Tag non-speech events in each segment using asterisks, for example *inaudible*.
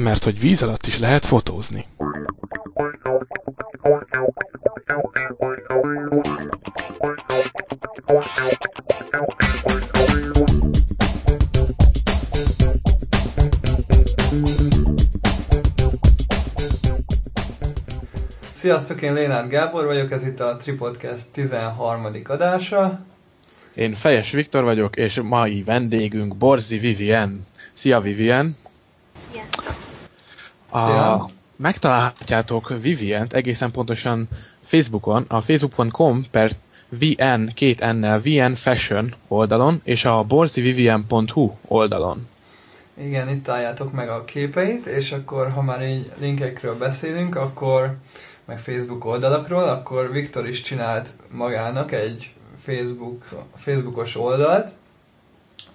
mert hogy víz alatt is lehet fotózni. Sziasztok, én Lénárd Gábor vagyok, ez itt a Tripodcast 13. adása. Én Fejes Viktor vagyok, és mai vendégünk Borzi Vivien. Szia Vivien! A, megtalálhatjátok Vivient egészen pontosan Facebookon, a facebook.com per VN, két N-nel, VN Fashion oldalon, és a borzivivien.hu oldalon. Igen, itt találjátok meg a képeit, és akkor, ha már így linkekről beszélünk, akkor meg Facebook oldalakról, akkor Viktor is csinált magának egy Facebook, Facebookos oldalt,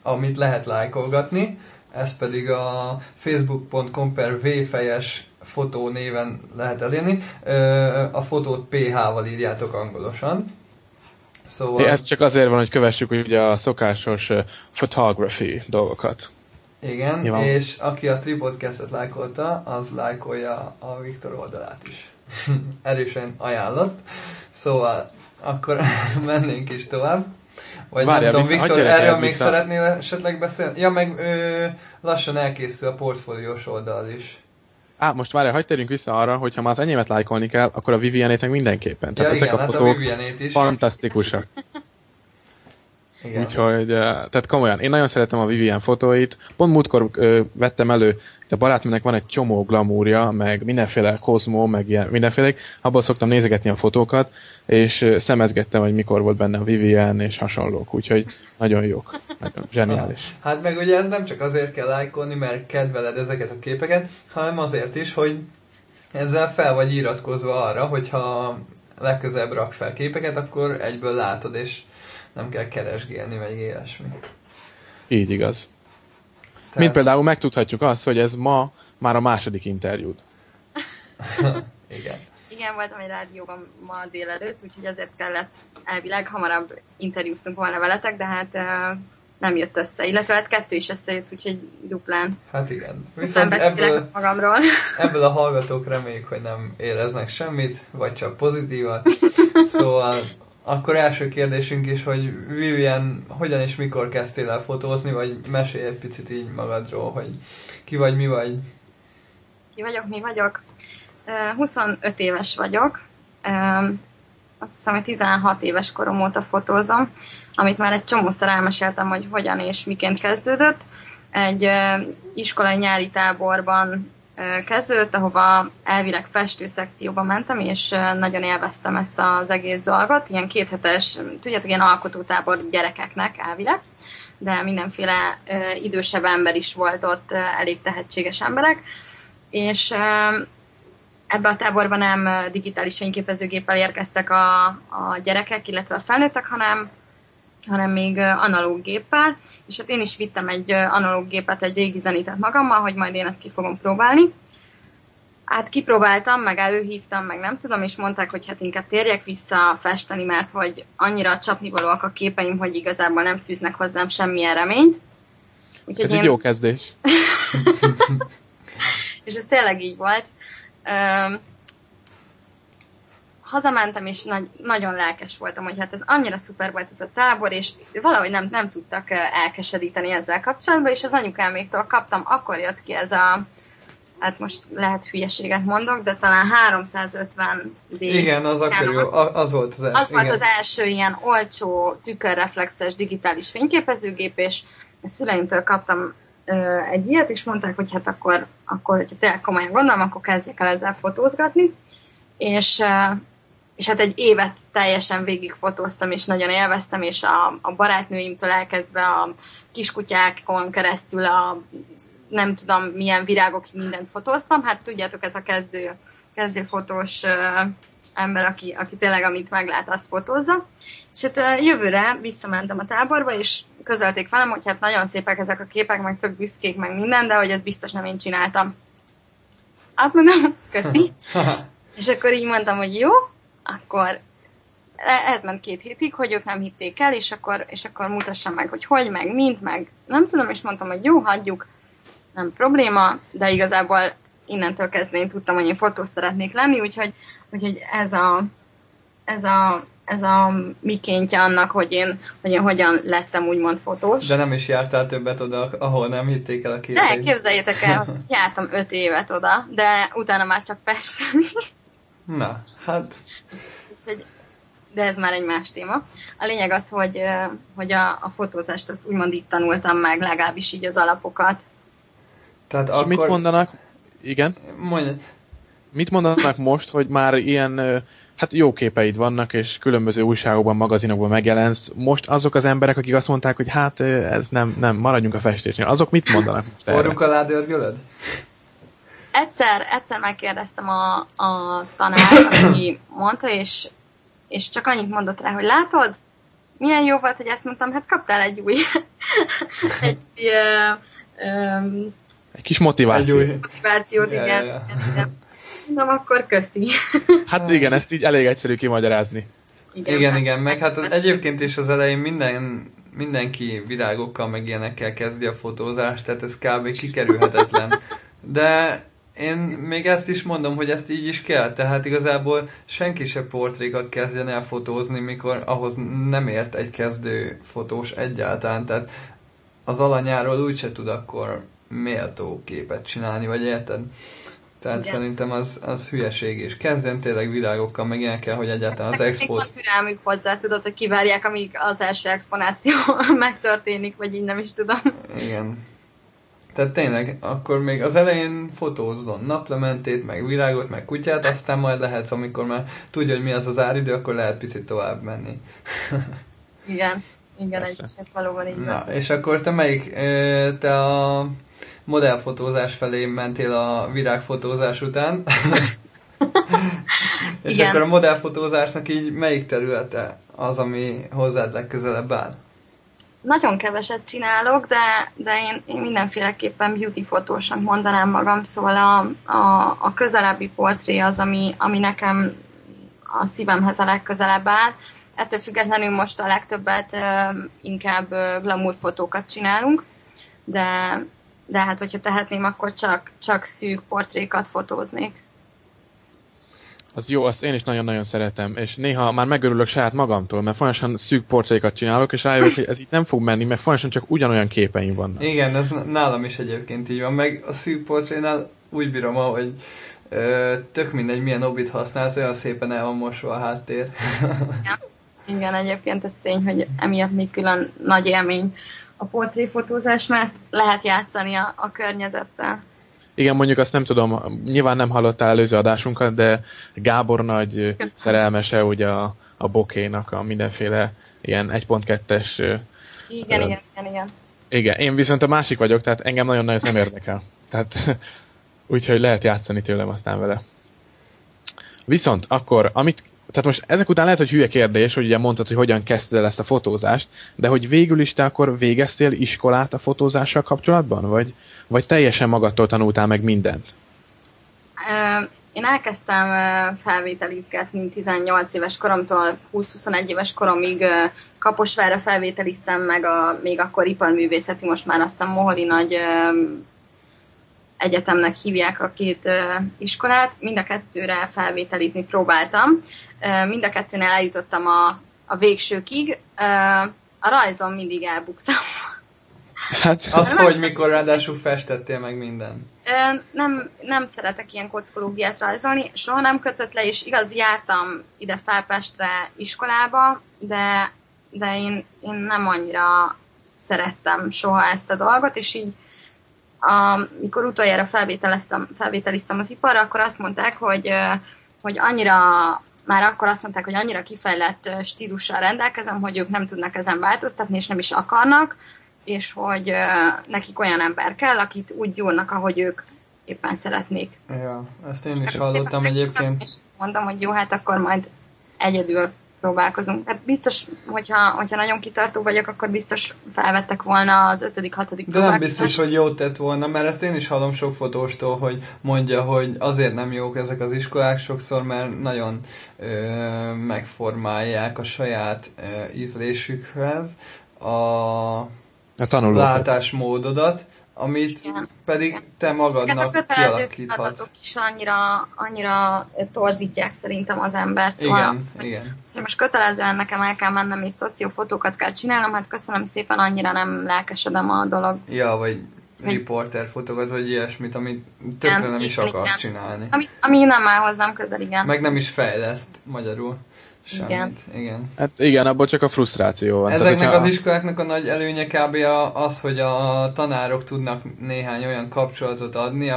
amit lehet lájkolgatni, ez pedig a facebook.com per vfejes fotó néven lehet elérni. A fotót PH-val írjátok angolosan. Szóval... Ez csak azért van, hogy kövessük ugye a szokásos photography dolgokat. Igen, Nyilván. és aki a Tripodcast-et lájkolta, az lájkolja a Viktor oldalát is. *laughs* Erősen ajánlott. Szóval akkor *laughs* mennénk is tovább. Vagy Várjál, nem tudom, Viktor, erről még szeretnél esetleg beszélni? Ja, meg ö, lassan elkészül a portfóliós oldal is. Á, most várjál, hagyd térjünk vissza arra, hogy ha már az enyémet lájkolni kell, akkor a Vivianét meg mindenképpen. Tehát ja, ezek igen, a hát fotók a is. fantasztikusak. *laughs* Igen. Úgyhogy, tehát komolyan, én nagyon szeretem a Vivian fotóit. Pont múltkor ö, vettem elő, a barátműnek van egy csomó glamúrja, meg mindenféle kozmó, meg ilyen, mindenféle, abból szoktam nézegetni a fotókat, és szemezgettem, hogy mikor volt benne a Vivian és hasonlók, úgyhogy nagyon jók, nagyon zseniális. *laughs* Hát meg ugye ez nem csak azért kell lájkolni, mert kedveled ezeket a képeket, hanem azért is, hogy ezzel fel vagy iratkozva arra, hogyha legközelebb rak fel képeket, akkor egyből látod, és nem kell keresgélni, vagy ilyesmi. Így igaz. Tehát... Mint például megtudhatjuk azt, hogy ez ma már a második interjúd. *laughs* Igen. Igen, voltam egy rádióban ma délelőtt, úgyhogy azért kellett elvileg hamarabb interjúztunk volna veletek, de hát uh, nem jött össze. Illetve hát kettő is összejött, úgyhogy duplán. Hát igen. Viszont ebből, magamról. *laughs* ebből a hallgatók reméljük, hogy nem éreznek semmit, vagy csak pozitívat. *laughs* Szóval akkor első kérdésünk is, hogy Vivian, hogyan és mikor kezdtél el fotózni, vagy mesélj egy picit így magadról, hogy ki vagy, mi vagy? Ki vagyok, mi vagyok? 25 éves vagyok. Azt hiszem, hogy 16 éves korom óta fotózom, amit már egy csomószor elmeséltem, hogy hogyan és miként kezdődött. Egy iskolai nyári táborban kezdődött, ahova elvileg festő szekcióba mentem, és nagyon élveztem ezt az egész dolgot. Ilyen kéthetes, tudjátok, ilyen alkotótábor gyerekeknek elvileg, de mindenféle idősebb ember is volt ott, elég tehetséges emberek, és ebbe a táborban nem digitális fényképezőgéppel érkeztek a, a gyerekek, illetve a felnőttek, hanem hanem még analóg géppel, és hát én is vittem egy analóg gépet, egy régi zenitet magammal, hogy majd én ezt ki fogom próbálni. Hát kipróbáltam, meg előhívtam, meg nem tudom, és mondták, hogy hát inkább térjek vissza festeni, mert hogy annyira csapnivalóak a képeim, hogy igazából nem fűznek hozzám semmilyen reményt. Úgyhogy ez én... egy jó kezdés. *laughs* *laughs* és ez tényleg így volt hazamentem, és nagy, nagyon lelkes voltam, hogy hát ez annyira szuper volt ez a tábor, és valahogy nem, nem tudtak elkeseríteni ezzel kapcsolatban, és az anyukáméktól kaptam, akkor jött ki ez a, hát most lehet hülyeséget mondok, de talán 350 D. Igen, az akkor jó, az volt az első. Az igen. volt az első ilyen olcsó, tükörreflexes digitális fényképezőgép, és a szüleimtől kaptam ö, egy ilyet, és mondták, hogy hát akkor, akkor hogyha tényleg komolyan gondolom, akkor kezdjek el ezzel fotózgatni. És és hát egy évet teljesen végig fotóztam, és nagyon élveztem, és a, a barátnőimtől elkezdve a kiskutyákon keresztül a nem tudom milyen virágok mindent fotóztam, hát tudjátok, ez a kezdő, kezdőfotós uh, ember, aki, aki tényleg amit meglát, azt fotózza. És hát uh, jövőre visszamentem a táborba, és közölték velem, hogy hát nagyon szépek ezek a képek, meg tök büszkék, meg minden, de hogy ez biztos nem én csináltam. Hát mondom, *laughs* köszi. *laughs* és akkor így mondtam, hogy jó, akkor e, ez ment két hétig, hogy ők nem hitték el, és akkor, és akkor mutassam meg, hogy hogy, meg mint, meg nem tudom, és mondtam, hogy jó, hagyjuk. nem probléma, de igazából innentől kezdve én tudtam, hogy én fotós szeretnék lenni, úgyhogy, úgyhogy ez a, ez a ez a mikéntje annak, hogy én, hogy én hogyan lettem úgymond fotós. De nem is jártál többet oda, ahol nem hitték el a képet. Ne, képzeljétek el, *laughs* jártam öt évet oda, de utána már csak festeni. Na, hát... de ez már egy más téma. A lényeg az, hogy, hogy a, a fotózást azt úgymond itt tanultam meg, legalábbis így az alapokat. Tehát akkor... Mit mondanak? Igen? Mondj. Mit mondanak most, hogy már ilyen hát jó képeid vannak, és különböző újságokban, magazinokban megjelensz. Most azok az emberek, akik azt mondták, hogy hát ez nem, nem, maradjunk a festésnél, azok mit mondanak most erre? Orruk alá dörgölöd? Egyszer, egyszer megkérdeztem a, a tanár, aki mondta, és, és csak annyit mondott rá, hogy látod, milyen jó volt, hogy ezt mondtam, hát kaptál egy új, *laughs* egy, ö, ö, egy kis motiváció. Egy új... Motivációt, igen. Yeah, yeah. Nem, akkor köszi. Hát igen, ezt így elég egyszerű kimagyarázni. Igen, igen, igen meg hát az, egyébként is az elején minden, mindenki virágokkal meg ilyenekkel kezdi a fotózást, tehát ez kb. kikerülhetetlen. De én még ezt is mondom, hogy ezt így is kell, tehát igazából senki se portrékat kezdjen el fotózni, mikor ahhoz nem ért egy kezdő fotós egyáltalán, tehát az alanyáról úgyse tud akkor méltó képet csinálni, vagy érted? Tehát Igen. szerintem az, az hülyeség, és kezdjen tényleg virágokkal, meg ilyen kell, hogy egyáltalán az expót... Van türelmük hozzá, tudod, hogy kivárják, amíg az első exponáció *laughs* megtörténik, vagy így nem is tudom. Igen. Tehát tényleg, akkor még az elején fotózzon naplementét, meg virágot, meg kutyát, aztán majd lehet, amikor már tudja, hogy mi az az áridő, akkor lehet picit tovább menni. *laughs* Igen, igen, egyébként valóban így Na, és akkor te melyik, te a modellfotózás felé mentél a virágfotózás után. *laughs* és Igen. akkor a modellfotózásnak így melyik területe az, ami hozzád legközelebb áll? Nagyon keveset csinálok, de, de én, én mindenféleképpen beauty fotósnak mondanám magam, szóval a, a, a közelebbi portré az, ami, ami nekem a szívemhez a legközelebb áll. Ettől függetlenül most a legtöbbet inkább glamour fotókat csinálunk, de, de hát hogyha tehetném, akkor csak, csak szűk portrékat fotóznék. Az jó, azt én is nagyon-nagyon szeretem, és néha már megörülök saját magamtól, mert folyamatosan szűk portrékat csinálok, és rájövök, hogy ez itt nem fog menni, mert folyamatosan csak ugyanolyan képeim vannak. Igen, ez nálam is egyébként így van, meg a szűk portrénál úgy bírom, hogy ö, tök mindegy, milyen obit használsz, olyan szépen el van mosva a háttér. Igen. Igen, egyébként ez tény, hogy emiatt még külön nagy élmény a portréfotózás, mert lehet játszani a, a környezettel. Igen, mondjuk azt nem tudom, nyilván nem hallottál előző adásunkat, de Gábor nagy szerelmese ugye a, a bokénak a mindenféle ilyen 1.2-es... Igen, igen, igen, igen. Igen, én viszont a másik vagyok, tehát engem nagyon-nagyon nem érdekel. Tehát *laughs* úgyhogy lehet játszani tőlem aztán vele. Viszont akkor, amit tehát most ezek után lehet, hogy hülye kérdés, hogy ugye mondtad, hogy hogyan kezdted el ezt a fotózást, de hogy végül is te akkor végeztél iskolát a fotózással kapcsolatban, vagy, vagy teljesen magadtól tanultál meg mindent? Én elkezdtem felvételizgetni 18 éves koromtól 20-21 éves koromig Kaposvárra felvételiztem, meg a, még akkor iparművészeti, most már azt hiszem Moholi nagy egyetemnek hívják a két iskolát, mind a kettőre felvételizni próbáltam. Mind a kettőnél eljutottam a, a végsőkig. A rajzon mindig elbuktam. Hát, az, nem, hogy mikor ráadásul festettél meg minden. Nem, nem szeretek ilyen kockológiát rajzolni, soha nem kötött le, és igaz, jártam ide Felpestre iskolába, de, de én, én nem annyira szerettem soha ezt a dolgot, és így amikor utoljára felvételiztem, felvételiztem az iparra, akkor azt mondták, hogy, hogy annyira már akkor azt mondták, hogy annyira kifejlett stílussal rendelkezem, hogy ők nem tudnak ezen változtatni, és nem is akarnak, és hogy nekik olyan ember kell, akit úgy gyúrnak, ahogy ők éppen szeretnék. Ja, ezt én is hallottam egyébként. És mondom, hogy jó, hát akkor majd egyedül próbálkozunk. Hát biztos, hogyha, hogyha nagyon kitartó vagyok, akkor biztos felvettek volna az ötödik, hatodik De nem biztos, hogy jót tett volna, mert ezt én is hallom sok fotóstól, hogy mondja, hogy azért nem jók ezek az iskolák sokszor, mert nagyon ö, megformálják a saját ö, ízlésükhez a, a látásmódodat, amit igen. pedig te magadnak hát a kötelező feladatok is annyira, annyira torzítják szerintem az embert. Szóval igen, az, igen. Hogy, szóval most kötelezően nekem el kell mennem és szociófotókat kell csinálnom, hát köszönöm szépen, annyira nem lelkesedem a dolog. Ja, vagy riporter fotókat, vagy ilyesmit, amit tökre nem, nem is akarsz igen. csinálni. Ami, ami nem áll hozzám közel, igen. Meg nem is fejleszt magyarul. Semmit. Igen. igen. Hát igen, abból csak a frusztráció van. Ezeknek Tehát, az iskoláknak a nagy előnye kb. az, hogy a tanárok tudnak néhány olyan kapcsolatot adni,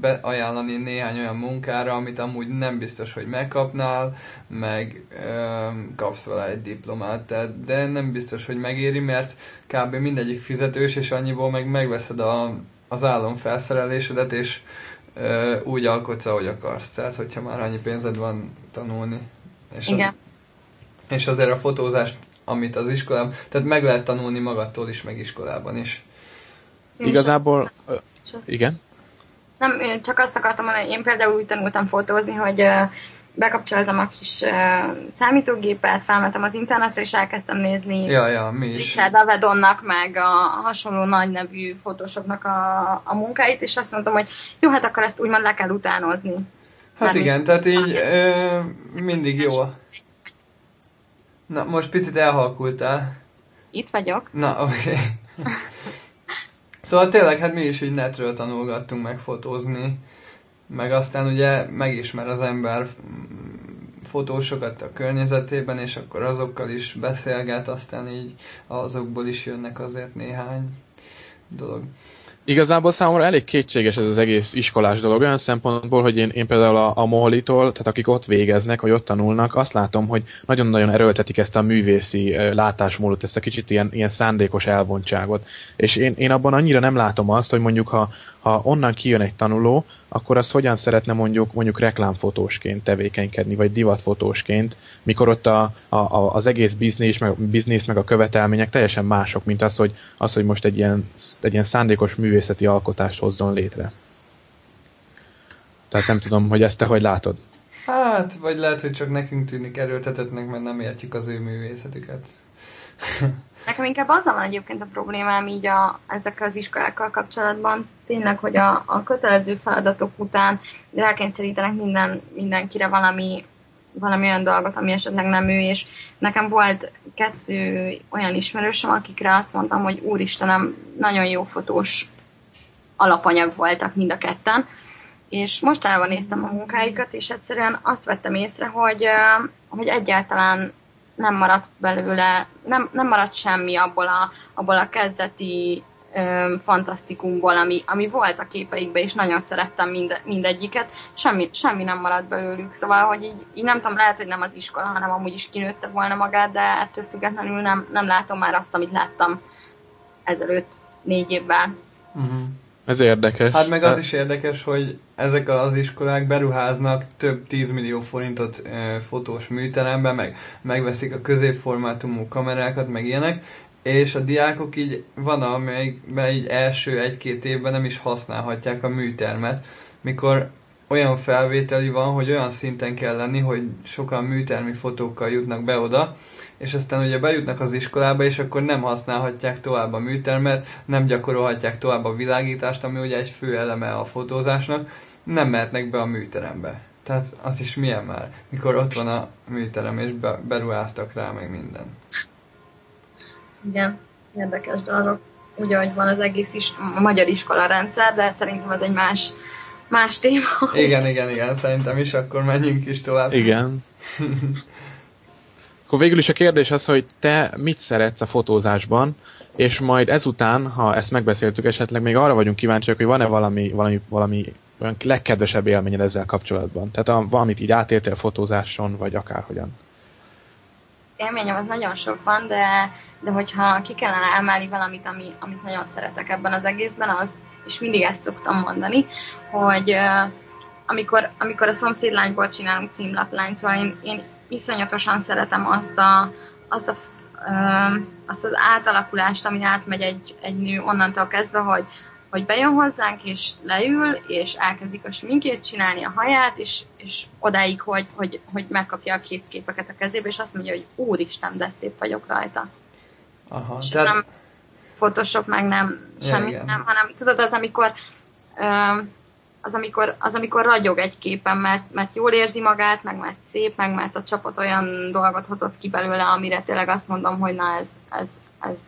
beajánlani néhány olyan munkára, amit amúgy nem biztos, hogy megkapnál, meg ö, kapsz vele egy diplomát, tehát, de nem biztos, hogy megéri, mert kb. mindegyik fizetős, és annyiból meg megveszed a, az álomfelszerelésedet, és ö, úgy alkotsz, ahogy akarsz. Tehát, hogyha már annyi pénzed van tanulni. És Igen. Az, és azért a fotózást, amit az iskolában, tehát meg lehet tanulni magadtól is, meg iskolában is. Igazából, igen? Nem, én csak azt akartam mondani, hogy én például úgy tanultam fotózni, hogy bekapcsoltam a kis számítógépet, felmentem az internetre, és elkezdtem nézni ja, ja, mi is. Richard Avedonnak, meg a hasonló nagy nevű fotósoknak a, a munkáit, és azt mondtam, hogy jó, hát akkor ezt úgymond le kell utánozni. Hát Már igen, tehát így ö, mindig jó. Na, most picit elhalkultál. Itt vagyok. Na, oké. Okay. szóval tényleg, hát mi is így netről tanulgattunk meg fotózni, meg aztán ugye megismer az ember fotósokat a környezetében, és akkor azokkal is beszélget, aztán így azokból is jönnek azért néhány dolog. Igazából számomra elég kétséges ez az egész iskolás dolog, olyan szempontból, hogy én, én például a, a Moholitól, tehát akik ott végeznek, vagy ott tanulnak, azt látom, hogy nagyon-nagyon erőltetik ezt a művészi látásmódot, ezt a kicsit ilyen, ilyen szándékos elvontságot. És én, én abban annyira nem látom azt, hogy mondjuk ha ha onnan kijön egy tanuló, akkor az hogyan szeretne mondjuk mondjuk reklámfotósként tevékenykedni, vagy divatfotósként, mikor ott a, a, a, az egész biznisz meg, biznisz, meg a követelmények teljesen mások, mint az, hogy, az, hogy most egy ilyen, egy ilyen szándékos művészeti alkotást hozzon létre. Tehát nem tudom, hogy ezt te hogy látod. Hát, vagy lehet, hogy csak nekünk tűnik erőltetetnek, mert nem értjük az ő művészetüket. *laughs* Nekem inkább azzal van egyébként a problémám így a, ezekkel az iskolákkal kapcsolatban, tényleg, hogy a, a kötelező feladatok után rákényszerítenek minden, mindenkire valami, valami olyan dolgot, ami esetleg nem ő, és nekem volt kettő olyan ismerősöm, akikre azt mondtam, hogy úristenem, nagyon jó fotós alapanyag voltak mind a ketten, és mostanában néztem a munkáikat, és egyszerűen azt vettem észre, hogy, hogy egyáltalán nem maradt belőle, nem, nem maradt semmi abból a, abból a kezdeti ö, fantasztikumból, ami, ami volt a képeikben, és nagyon szerettem mind, mindegyiket, semmi, semmi nem maradt belőlük, szóval, hogy így, így nem tudom, lehet, hogy nem az iskola, hanem amúgy is kinőtte volna magát, de ettől függetlenül nem, nem látom már azt, amit láttam ezelőtt négy évvel. Uh-huh. Ez érdekes. Hát meg az is érdekes, hogy ezek az iskolák beruháznak több 10 millió forintot e, fotós műterembe, meg megveszik a középformátumú kamerákat, meg ilyenek, és a diákok így van, amelyikben így első egy-két évben nem is használhatják a műtermet, mikor olyan felvételi van, hogy olyan szinten kell lenni, hogy sokan műtermi fotókkal jutnak be oda, és aztán ugye bejutnak az iskolába, és akkor nem használhatják tovább a műtermet, nem gyakorolhatják tovább a világítást, ami ugye egy fő eleme a fotózásnak, nem mehetnek be a műterembe. Tehát az is milyen már, mikor ott van a műterem, és be, beruháztak rá, meg minden. Igen, érdekes dolog. Ugye, hogy van az egész is, a magyar iskola rendszer, de szerintem az egy más, más téma. Igen, igen, igen, szerintem is, akkor menjünk is tovább. Igen. *laughs* Akkor végül is a kérdés az, hogy te mit szeretsz a fotózásban, és majd ezután, ha ezt megbeszéltük, esetleg még arra vagyunk kíváncsiak, hogy van-e valami, valami, valami olyan legkedvesebb élményed ezzel kapcsolatban? Tehát a, valamit így átéltél fotózáson, vagy akárhogyan? Élményem az nagyon sok van, de, de hogyha ki kellene emelni valamit, ami, amit nagyon szeretek ebben az egészben, az, és mindig ezt szoktam mondani, hogy amikor, amikor a szomszédlányból csinálunk címlaplányt, szóval én, én iszonyatosan szeretem azt a, azt a azt az átalakulást, ami átmegy egy, egy nő onnantól kezdve, hogy, hogy bejön hozzánk, és leül, és elkezdik a sminkét csinálni, a haját, és, és odáig, hogy, hogy, hogy megkapja a készképeket a kezébe, és azt mondja, hogy úristen, de szép vagyok rajta. Aha, és tehát... nem Photoshop, meg nem semmi, ja, nem, hanem tudod, az amikor az amikor, az, amikor ragyog egy képen, mert, mert jól érzi magát, meg mert szép, meg mert a csapat olyan dolgot hozott ki belőle, amire tényleg azt mondom, hogy na ez, ez, ez,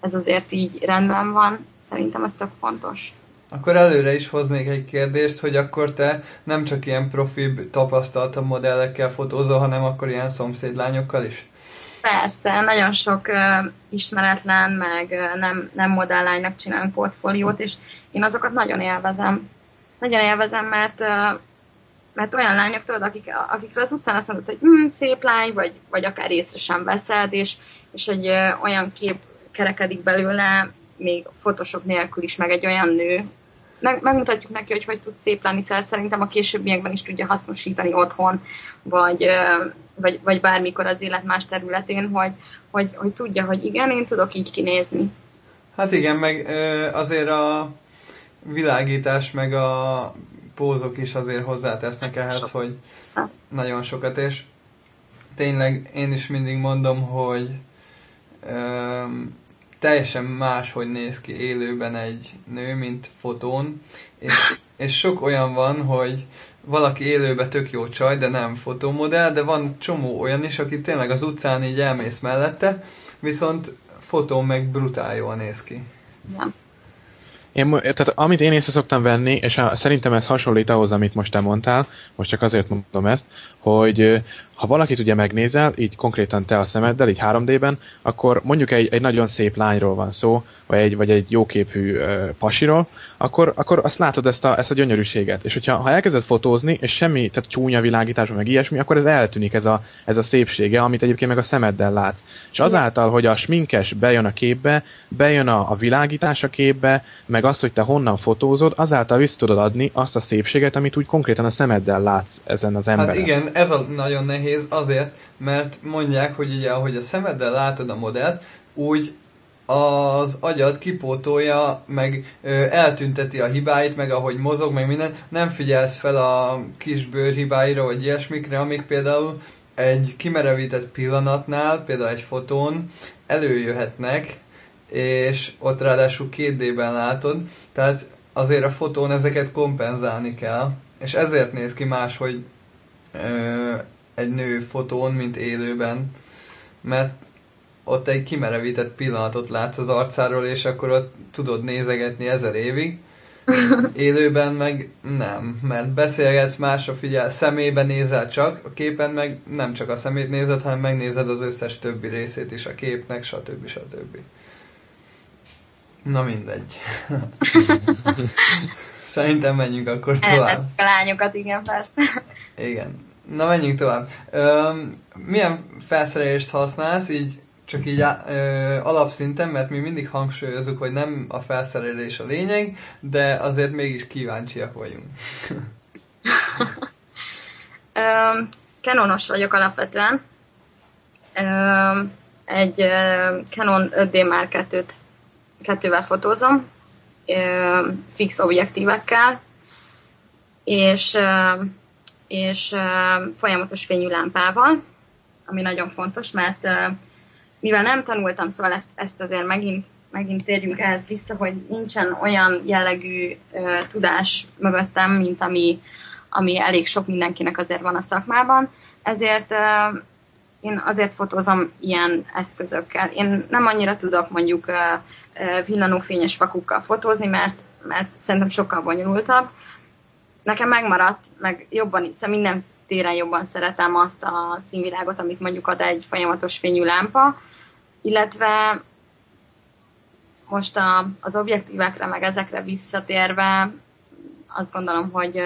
ez azért így rendben van. Szerintem ez tök fontos. Akkor előre is hoznék egy kérdést, hogy akkor te nem csak ilyen profi tapasztaltabb modellekkel fotózol, hanem akkor ilyen szomszédlányokkal is? Persze, nagyon sok uh, ismeretlen, meg uh, nem, nem modellánynak csinálunk portfóliót, és én azokat nagyon élvezem. Nagyon élvezem, mert mert olyan lányok, tudod, akik, akikről az utcán azt mondod, hogy mm, szép lány, vagy, vagy akár észre sem veszed, és, és egy olyan kép kerekedik belőle, még Photoshop nélkül is, meg egy olyan nő, meg, megmutatjuk neki, hogy hogy tud szép lenni, szóval szerintem a későbbiekben is tudja hasznosítani otthon, vagy, vagy, vagy bármikor az élet más területén, hogy, hogy, hogy tudja, hogy igen, én tudok így kinézni. Hát igen, meg azért a világítás, meg a pózok is azért hozzátesznek ehhez, Sok. hogy nagyon sokat, és tényleg én is mindig mondom, hogy teljesen máshogy néz ki élőben egy nő, mint fotón, és, és sok olyan van, hogy valaki élőben tök jó csaj, de nem fotómodell, de van csomó olyan is, aki tényleg az utcán így elmész mellette, viszont fotón meg brutál jól néz ki. Ja. Én, tehát amit én észre szoktam venni, és a, szerintem ez hasonlít ahhoz, amit most te mondtál, most csak azért mondom ezt, hogy ha valakit ugye megnézel, így konkrétan te a szemeddel, így 3D-ben, akkor mondjuk egy, egy nagyon szép lányról van szó, vagy egy, vagy egy jóképű uh, pasiról, akkor, akkor azt látod ezt a, ezt a gyönyörűséget. És hogyha ha elkezded fotózni, és semmi, tehát csúnya világítás, meg ilyesmi, akkor ez eltűnik ez a, ez a szépsége, amit egyébként meg a szemeddel látsz. És azáltal, hogy a sminkes bejön a képbe, bejön a, a világítás a képbe, meg az, hogy te honnan fotózod, azáltal vissza tudod adni azt a szépséget, amit úgy konkrétan a szemeddel látsz ezen az emberen. Hát igen, ez a nagyon nehéz azért, mert mondják, hogy ugye ahogy a szemeddel látod a modellt, úgy az agyad kipótolja, meg ö, eltünteti a hibáit, meg ahogy mozog, meg minden, nem figyelsz fel a kis bőrhibáira, vagy ilyesmikre, amik például egy kimerevített pillanatnál, például egy fotón előjöhetnek, és ott ráadásul 2D-ben látod, tehát azért a fotón ezeket kompenzálni kell, és ezért néz ki más, hogy egy nő fotón, mint élőben, mert ott egy kimerevített pillanatot látsz az arcáról, és akkor ott tudod nézegetni ezer évig. *laughs* Élőben meg nem, mert beszélgetsz, másra figyel, szemébe nézel csak, a képen meg nem csak a szemét nézed, hanem megnézed az összes többi részét is a képnek, stb. stb. Na mindegy. *laughs* Szerintem menjünk akkor tovább. Elveszük a lányokat, igen, persze. Igen. Na menjünk tovább. Üm, milyen felszerelést használsz, így csak így ö, alapszinten, mert mi mindig hangsúlyozunk, hogy nem a felszerelés a lényeg, de azért mégis kíváncsiak vagyunk. *laughs* Canonos vagyok alapvetően. egy Canon 5D Mark 2 kettővel fotózom, fix objektívekkel, és, és folyamatos fényű lámpával, ami nagyon fontos, mert mivel nem tanultam, szóval ezt, ezt azért megint, megint térjünk ehhez vissza, hogy nincsen olyan jellegű tudás mögöttem, mint ami, ami elég sok mindenkinek azért van a szakmában, ezért én azért fotózom ilyen eszközökkel. Én nem annyira tudok mondjuk uh, uh, villanófényes fakukkal fotózni, mert, mert szerintem sokkal bonyolultabb. Nekem megmaradt, meg jobban, szóval minden téren jobban szeretem azt a színvilágot, amit mondjuk ad egy folyamatos fényű lámpa, illetve most a, az objektívekre, meg ezekre visszatérve azt gondolom, hogy,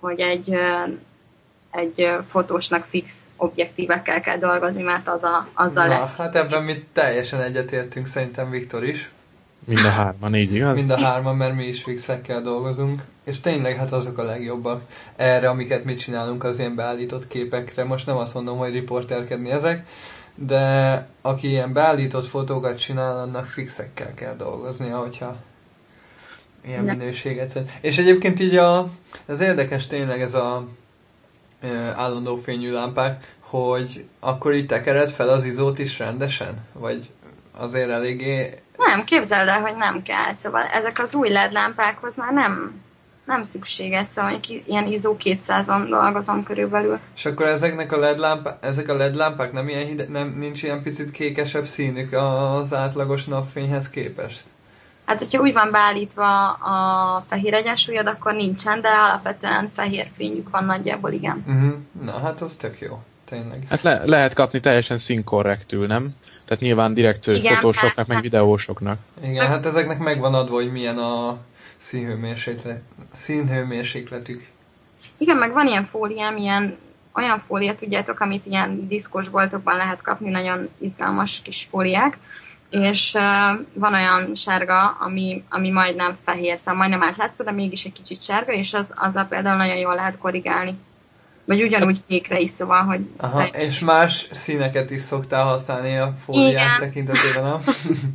hogy egy, egy fotósnak fix objektívekkel kell dolgozni, mert az a, azzal Na, lesz. Hát ebben mi teljesen egyetértünk, szerintem Viktor is. Mind a hárman, így igaz? Mind a hárman, mert mi is fixekkel dolgozunk. És tényleg hát azok a legjobbak erre, amiket mi csinálunk az ilyen beállított képekre. Most nem azt mondom, hogy riporterkedni ezek, de aki ilyen beállított fotókat csinál, annak fixekkel kell dolgoznia, hogyha ilyen ne. minőséget szed. És egyébként így a, ez érdekes tényleg ez a e, állandó fényű lámpák, hogy akkor így tekered fel az izót is rendesen? Vagy azért eléggé Nem, képzeld el, hogy nem kell. Szóval ezek az új LED lámpákhoz már nem, nem szükséges, szóval hogy ilyen ISO 200-on dolgozom körülbelül. És akkor ezeknek a LED lámpák, ezek a LED lámpák nem ilyen hide, nem, nincs ilyen picit kékesebb színük az átlagos napfényhez képest? Hát, hogyha úgy van beállítva a fehér egyensúlyod, akkor nincsen, de alapvetően fehér fényük van nagyjából, igen. Uh-huh. Na, hát az tök jó. Tényleg. Hát le- lehet kapni teljesen színkorrektül, nem? Tehát nyilván direkt Igen, fotósoknak, persze. meg videósoknak. Igen, hát ezeknek megvan adva, hogy milyen a színhőmérséklet, színhőmérsékletük. Igen, meg van ilyen fóliám, ilyen olyan fólia, tudjátok, amit ilyen diszkos boltokban lehet kapni, nagyon izgalmas kis fóliák, és uh, van olyan sárga, ami, ami majdnem fehér, szóval majdnem átlátszó, de mégis egy kicsit sárga, és az, azzal például nagyon jól lehet korrigálni. Vagy ugyanúgy kékre is, szóval, hogy... Aha, és más színeket is szoktál használni a fóliák tekintetében, nem?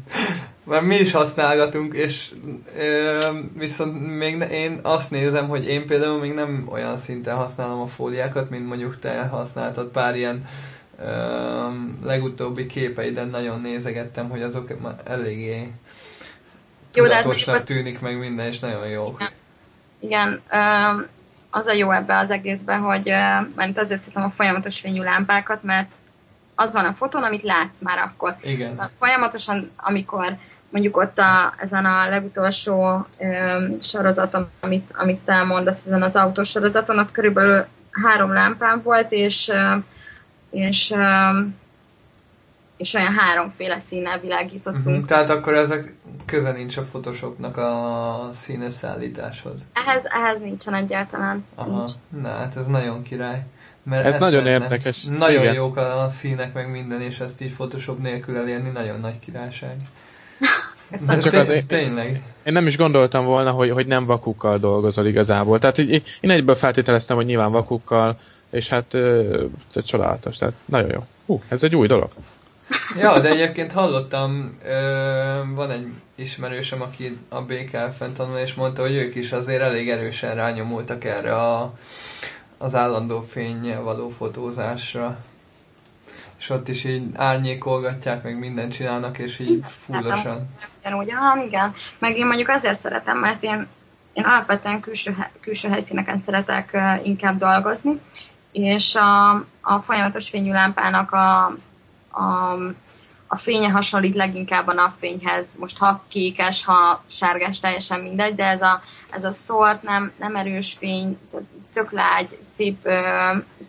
*laughs* Mert mi is használgatunk, és ö, viszont még ne, én azt nézem, hogy én például még nem olyan szinten használom a fóliákat, mint mondjuk te használtad pár ilyen ö, legutóbbi képeiden nagyon nézegettem, hogy azok eléggé jó, tudatosnak tűnik meg minden, és nagyon jók. Igen, igen az a jó ebbe az egészben, hogy mert azért szeretem a folyamatos fényű lámpákat, mert az van a fotón, amit látsz már akkor. Igen. Szóval folyamatosan, amikor mondjuk ott a, ezen a legutolsó ö, sorozaton, amit, amit te mondasz, ezen az autós sorozaton, ott körülbelül három lámpám volt, és, és ö, és olyan háromféle színnel világítottunk. Uh-huh. Tehát akkor ezek köze nincs a Photoshopnak a színeszállításhoz. Ehhez, ehhez nincsen egyáltalán. Aha, nincs. na hát ez nagyon király. Mert ez nagyon lenne. érdekes. Nagyon Igen. jók a színek, meg minden, és ezt így Photoshop nélkül elérni nagyon nagy királyság. *laughs* De csak az, én, tényleg. Én nem is gondoltam volna, hogy, hogy nem vakukkal dolgozol igazából. Tehát így, én egyből feltételeztem, hogy nyilván vakukkal, és hát ez csodálatos, tehát nagyon jó. Hú, ez egy új dolog. Ja, de egyébként hallottam, ö, van egy ismerősöm, aki a BKF-en tanul, és mondta, hogy ők is azért elég erősen rányomultak erre a, az állandó fény való fotózásra. És ott is így árnyékolgatják, meg mindent csinálnak, és így fullosan. Ugyanúgy, aha, igen. Meg én mondjuk azért szeretem, mert én, én alapvetően külső, külső helyszíneken szeretek inkább dolgozni, és a, a folyamatos fényű lámpának a a, a fénye hasonlít leginkább a napfényhez. Most ha kékes, ha sárgás, teljesen mindegy, de ez a, ez a szort nem, nem erős fény, tök lágy, szép ö,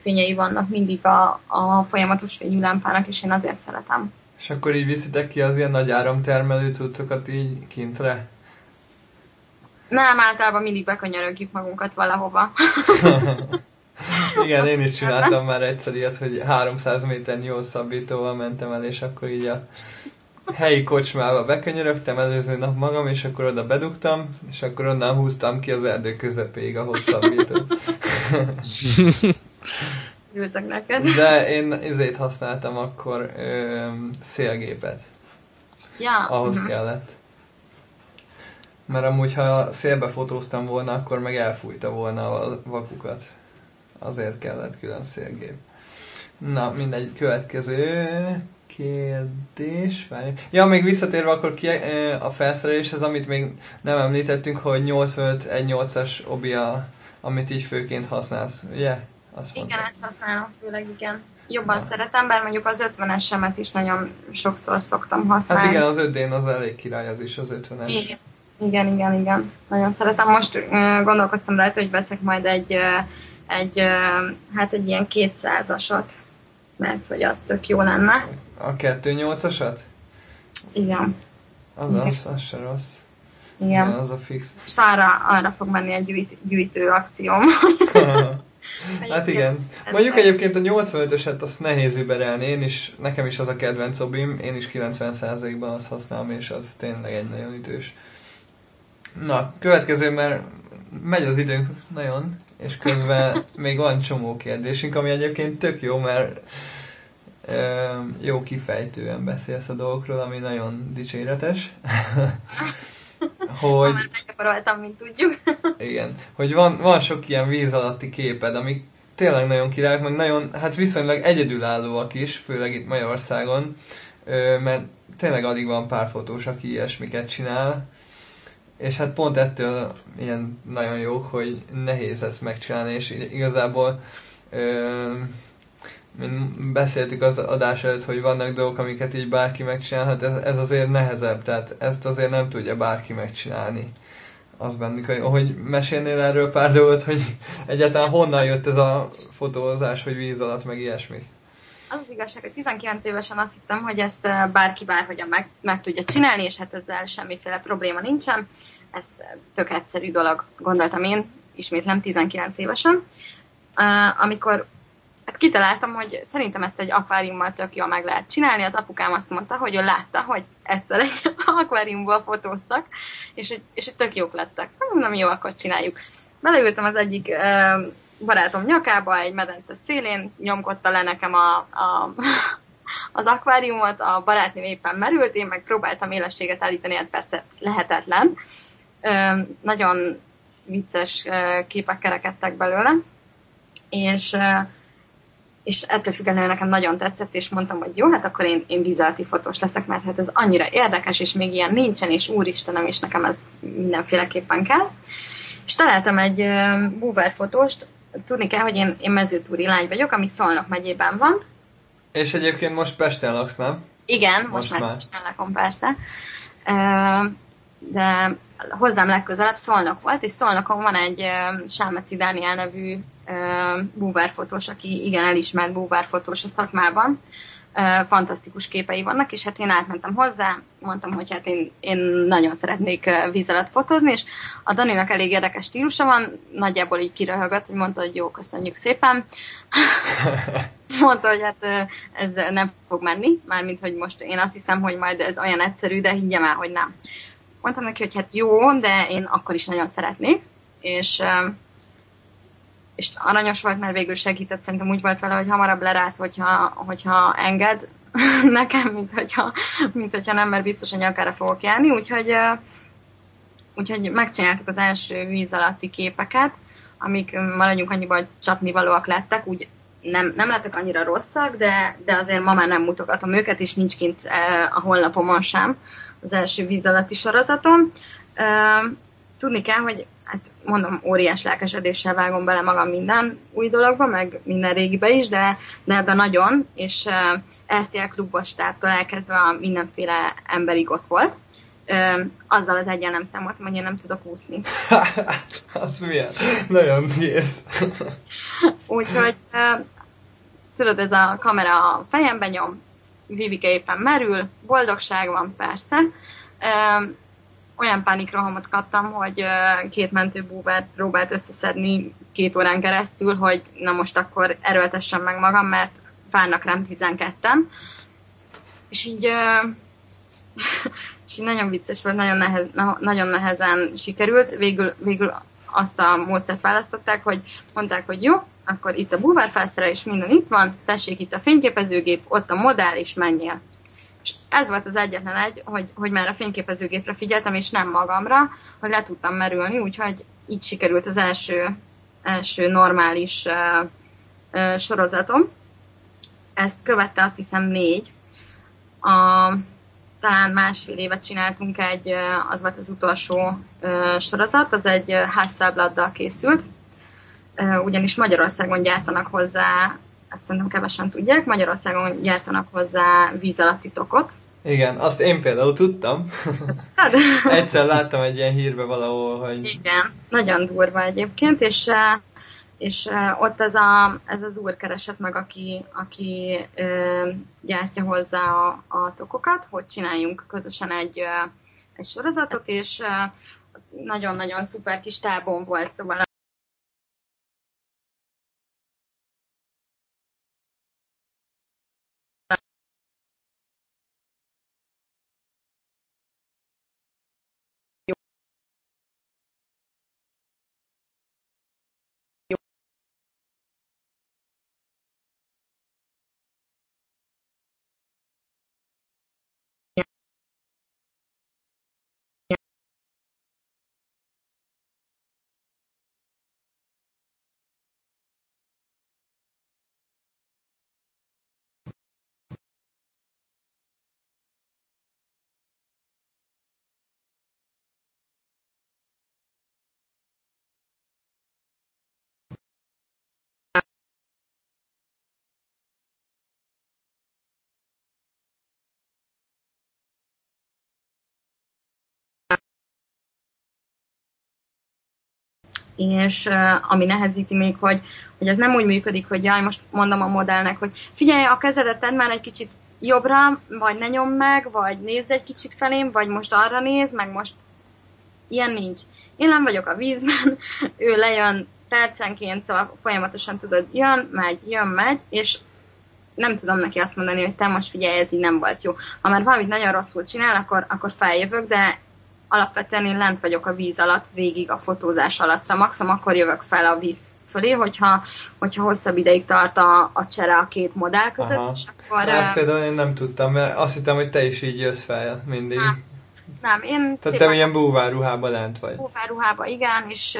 fényei vannak mindig a, a folyamatos fényű lámpának, és én azért szeretem. És akkor így viszitek ki az ilyen nagy áramtermelő cuccokat így kintre? Nem, általában mindig bekönyörögjük magunkat valahova. *laughs* Igen, én is csináltam már egyszer ilyet, hogy 300 méter hosszabbítóval mentem el, és akkor így a helyi kocsmába bekönyörögtem előző nap magam, és akkor oda bedugtam, és akkor onnan húztam ki az erdő közepéig a hosszabbítót. Ültek neked. De én izét használtam akkor ö, szélgépet. Ja. Ahhoz uh-huh. kellett. Mert amúgy, ha szélbe fotóztam volna, akkor meg elfújta volna a vakukat azért kellett külön szélgép. Na, mindegy, következő kérdés. Várj. Ja, még visszatérve akkor ki a felszereléshez, amit még nem említettünk, hogy 85-1.8-as obia, amit így főként használsz, ugye? Azt igen, ezt használom főleg, igen. Jobban Na. szeretem, bár mondjuk az 50-esemet is nagyon sokszor szoktam használni. Hát igen, az 5 az elég király az is, az 50-es. Igen. Igen, igen, igen. Nagyon szeretem. Most uh, gondolkoztam rajta, hogy veszek majd egy uh, egy, hát egy ilyen kétszázasat, mert hogy az tök jó lenne. A 2.8-asat? Igen. Az, az, az se rossz. Igen. Igen. az a fix. És arra, arra fog menni egy gyűjt, gyűjtő akcióm. *laughs* hát igen. Mondjuk egyébként a 85-öset azt nehéz überelni, én is, nekem is az a kedvenc obim, én is 90%-ban azt használom, és az tényleg egy nagyon ütős. Na, következő, mert megy az időnk nagyon, és közben még van csomó kérdésünk, ami egyébként tök jó, mert ö, jó kifejtően beszélsz a dolgokról, ami nagyon dicséretes. hogy... Már meggyakoroltam, mint tudjuk. igen, hogy van, van sok ilyen víz alatti képed, amik tényleg nagyon királyok, meg nagyon, hát viszonylag egyedülállóak is, főleg itt Magyarországon. mert tényleg alig van pár fotós, aki ilyesmiket csinál, és hát pont ettől ilyen nagyon jó, hogy nehéz ezt megcsinálni, és igazából ö, mint beszéltük az adás előtt, hogy vannak dolgok, amiket így bárki megcsinálhat, ez, ez azért nehezebb, tehát ezt azért nem tudja bárki megcsinálni. Az bennük, hogy, hogy mesélnél erről pár dolgot, hogy egyáltalán honnan jött ez a fotózás, hogy víz alatt, meg ilyesmi? Az az igazság, hogy 19 évesen azt hittem, hogy ezt bárki bárhogyan meg, meg tudja csinálni, és hát ezzel semmiféle probléma nincsen. Ez tök egyszerű dolog, gondoltam én, ismétlem 19 évesen. Amikor hát kitaláltam, hogy szerintem ezt egy akváriummal tök jól meg lehet csinálni. Az apukám azt mondta, hogy ő látta, hogy egyszer egy *laughs* akváriumból fotóztak, és, és tök jók lettek. Nem jó, akkor csináljuk. Beleültem az egyik barátom nyakába, egy medence szélén, nyomkodta le nekem a, a, *laughs* az akváriumot, a barátnőm éppen merült, én meg próbáltam élességet állítani, hát persze lehetetlen. Nagyon vicces képek kerekedtek belőle, és és ettől függetlenül nekem nagyon tetszett, és mondtam, hogy jó, hát akkor én, én vizalti fotós leszek, mert hát ez annyira érdekes, és még ilyen nincsen, és úristenem, és nekem ez mindenféleképpen kell. És találtam egy uh, búver fotóst, tudni kell, hogy én, én mezőtúri lány vagyok, ami Szolnok megyében van. És egyébként most Pesten laksz, nem? Igen, most, most már, már Pesten lakom persze. De hozzám legközelebb Szolnok volt, és Szolnokon van egy Sámeci Dániel nevű búvárfotós, aki igen elismert búvárfotós a szakmában. Fantasztikus képei vannak, és hát én átmentem hozzá, mondtam, hogy hát én, én nagyon szeretnék víz alatt fotózni, és a Daninak elég érdekes stílusa van, nagyjából így kiröhögött, hogy mondta, hogy jó, köszönjük szépen. *laughs* mondta, hogy hát ez nem fog menni, mármint, hogy most én azt hiszem, hogy majd ez olyan egyszerű, de higgyem el, hogy nem mondtam neki, hogy hát jó, de én akkor is nagyon szeretnék, és, és aranyos volt, mert végül segített, szerintem úgy volt vele, hogy hamarabb lerász, hogyha, hogyha enged. *laughs* Nekem, mint hogyha, mint hogyha nem, mert biztos a nyakára fogok járni, úgyhogy, úgyhogy megcsináltuk az első víz alatti képeket, amik maradjunk annyiban, hogy csapnivalóak lettek, úgy nem, nem lettek annyira rosszak, de, de azért ma már nem mutogatom őket, és nincs kint a honlapomon sem az első víz alatti sorozatom. Tudni kell, hogy hát mondom, óriás lelkesedéssel vágom bele magam minden új dologba, meg minden régibe is, de, de ebben nagyon, és uh, RTL klubos tártól elkezdve a mindenféle emberig ott volt. Uh, azzal az egyen nem számoltam, hogy én nem tudok úszni. *laughs* az milyen? Nagyon néz. *laughs* Úgyhogy uh, tudod, ez a kamera a fejembe nyom, Vivike éppen merül, boldogság van persze. Olyan pánikrohamot kaptam, hogy két mentőbúvert próbált összeszedni két órán keresztül, hogy na most akkor erőltessem meg magam, mert várnak rám 12-en. És így, *laughs* és így nagyon vicces volt, nagyon, nehez, nagyon nehezen sikerült. Végül, végül azt a módszert választották, hogy mondták, hogy jó, akkor itt a bulvárfelszerelés, minden itt van, tessék itt a fényképezőgép, ott a modell, és menjél. És ez volt az egyetlen egy, hogy, hogy már a fényképezőgépre figyeltem, és nem magamra, hogy le tudtam merülni, úgyhogy így sikerült az első, első normális uh, uh, sorozatom. Ezt követte azt hiszem négy. A, talán másfél évet csináltunk egy, az volt az utolsó uh, sorozat, az egy házszábladdal készült, ugyanis Magyarországon gyártanak hozzá, ezt szerintem kevesen tudják, Magyarországon gyártanak hozzá víz alatti tokot. Igen, azt én például tudtam. *laughs* Egyszer láttam egy ilyen hírbe valahol, hogy... Igen, nagyon durva egyébként, és, és ott ez, a, ez az úr keresett meg, aki, aki ö, gyártja hozzá a, a tokokat, hogy csináljunk közösen egy, egy sorozatot, és nagyon-nagyon szuper kis tábon volt, szóval és ami nehezíti még, hogy, hogy ez nem úgy működik, hogy jaj, most mondom a modellnek, hogy figyelj, a kezedet tedd már egy kicsit jobbra, vagy ne nyom meg, vagy nézz egy kicsit felém, vagy most arra néz, meg most ilyen nincs. Én nem vagyok a vízben, ő lejön percenként, szóval folyamatosan tudod, jön, megy, jön, megy, és nem tudom neki azt mondani, hogy te most figyelj, ez így nem volt jó. Ha már valamit nagyon rosszul csinál, akkor, akkor feljövök, de alapvetően én lent vagyok a víz alatt, végig a fotózás alatt, szóval maximum akkor jövök fel a víz fölé, hogyha, hogyha hosszabb ideig tart a, a csere a két modell között, Aha. és akkor... Ezt például én nem tudtam, mert azt hittem, hogy te is így jössz fel mindig. Nem, nem én Tehát te ilyen búvár lent vagy. Búvár igen, és,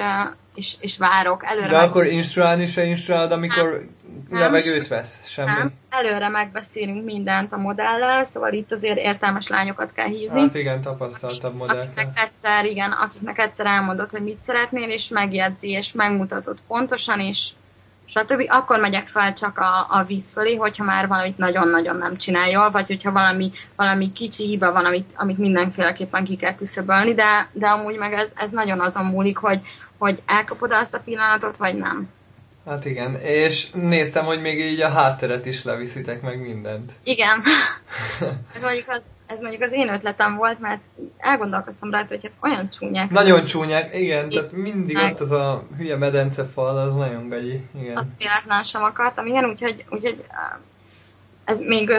és, és várok előre. De meg... akkor instruálni se instruálod, amikor nem levegőt vesz? Semmi? Nem, előre megbeszélünk mindent a modellel, szóval itt azért értelmes lányokat kell hívni. Hát igen, tapasztaltabb modellkel. Akiknek egyszer, igen, akiknek egyszer elmondott, hogy mit szeretnél, és megjegyzi, és megmutatod pontosan, és stb. Akkor megyek fel csak a, a víz fölé, hogyha már valamit nagyon-nagyon nem csinál jól, vagy hogyha valami, valami kicsi hiba van, amit, amit mindenféleképpen ki kell küszöbölni, de, de amúgy meg ez, ez nagyon azon múlik, hogy, hogy elkapod azt a pillanatot, vagy nem. Hát igen, és néztem, hogy még így a hátteret is leviszitek meg mindent. Igen. *laughs* ez, mondjuk az, ez mondjuk az én ötletem volt, mert elgondolkoztam rá, hogy hát olyan csúnyák. Nagyon csúnyák, igen, tehát mindig meg... ott az a hülye medencefal, az nagyon gagyi. Igen. Azt véletlen sem akartam, igen, úgyhogy, úgyhogy ez még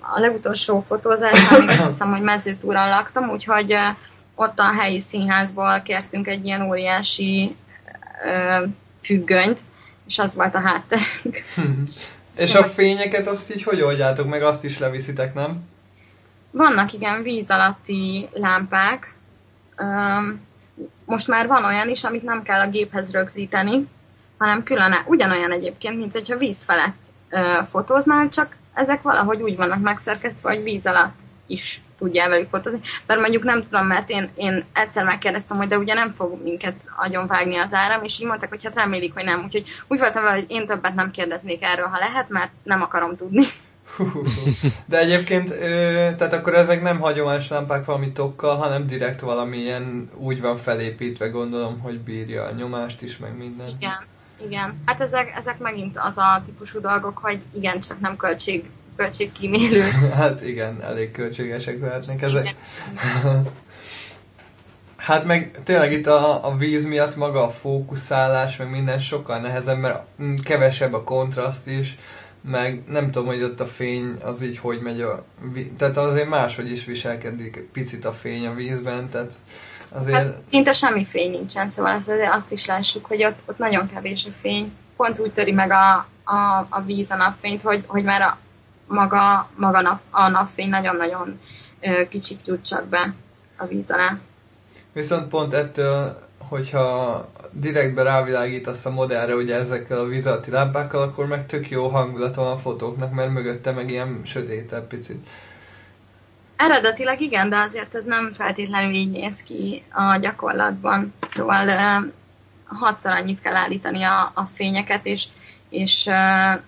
a legutolsó fotózásnál még azt hiszem, hogy mezőtúron laktam, úgyhogy ott a helyi színházból kértünk egy ilyen óriási függönyt, és az volt a hátterünk. *laughs* És a fényeket azt így hogy oldjátok meg? Azt is leviszitek, nem? Vannak igen víz alatti lámpák. Most már van olyan is, amit nem kell a géphez rögzíteni, hanem külön, ugyanolyan egyébként, mint hogyha víz felett fotóznál, csak ezek valahogy úgy vannak megszerkesztve, hogy víz alatt is tudjál velük fotózni. Mert mondjuk nem tudom, mert én, én egyszer megkérdeztem, hogy de ugye nem fog minket vágni az áram, és így mondták, hogy hát remélik, hogy nem. Úgyhogy úgy voltam hogy én többet nem kérdeznék erről, ha lehet, mert nem akarom tudni. De egyébként, ö, tehát akkor ezek nem hagyományos lámpák valami tokkal, hanem direkt valamilyen úgy van felépítve, gondolom, hogy bírja a nyomást is, meg minden. Igen, igen. Hát ezek, ezek megint az a típusú dolgok, hogy igen, csak nem költség költségkímélő. *laughs* hát igen, elég költségesek lehetnek ezek. *laughs* hát meg tényleg itt a, a víz miatt maga a fókuszálás, meg minden sokkal nehezebb, mert kevesebb a kontraszt is, meg nem tudom, hogy ott a fény az így hogy megy a... Tehát azért máshogy is viselkedik picit a fény a vízben, tehát azért... Hát szinte semmi fény nincsen, szóval azt, azt is lássuk, hogy ott, ott nagyon kevés a fény. Pont úgy töri meg a, a, a víz a napfényt, hogy, hogy már a, maga, maga nap, a napfény nagyon-nagyon kicsit jut csak be a víz alá. Viszont pont ettől, hogyha direktbe rávilágítasz a modellre ugye ezekkel a vízalti lámpákkal, akkor meg tök jó hangulat van a fotóknak, mert mögötte meg ilyen sötétebb picit. Eredetileg igen, de azért ez nem feltétlenül így néz ki a gyakorlatban. Szóval uh, hatszor annyit kell állítani a, a fényeket, és, és uh,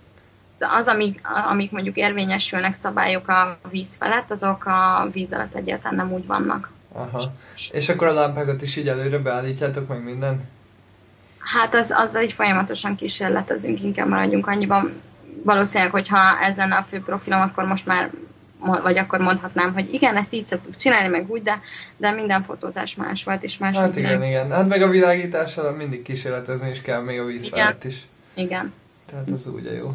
az, amik, amik mondjuk érvényesülnek szabályok a víz felett, azok a víz alatt egyáltalán nem úgy vannak. Aha. És akkor a lámpákat is így előre beállítjátok meg minden? Hát az, azzal így folyamatosan kísérletezünk, inkább maradjunk annyiban. Valószínűleg, hogyha ez lenne a fő profilom, akkor most már vagy akkor mondhatnám, hogy igen, ezt így szoktuk csinálni, meg úgy, de, de minden fotózás más volt, és más. Hát igen, igen. Hát meg a világítással mindig kísérletezni is kell, még a víz igen. felett is. Igen. Tehát az úgy jó.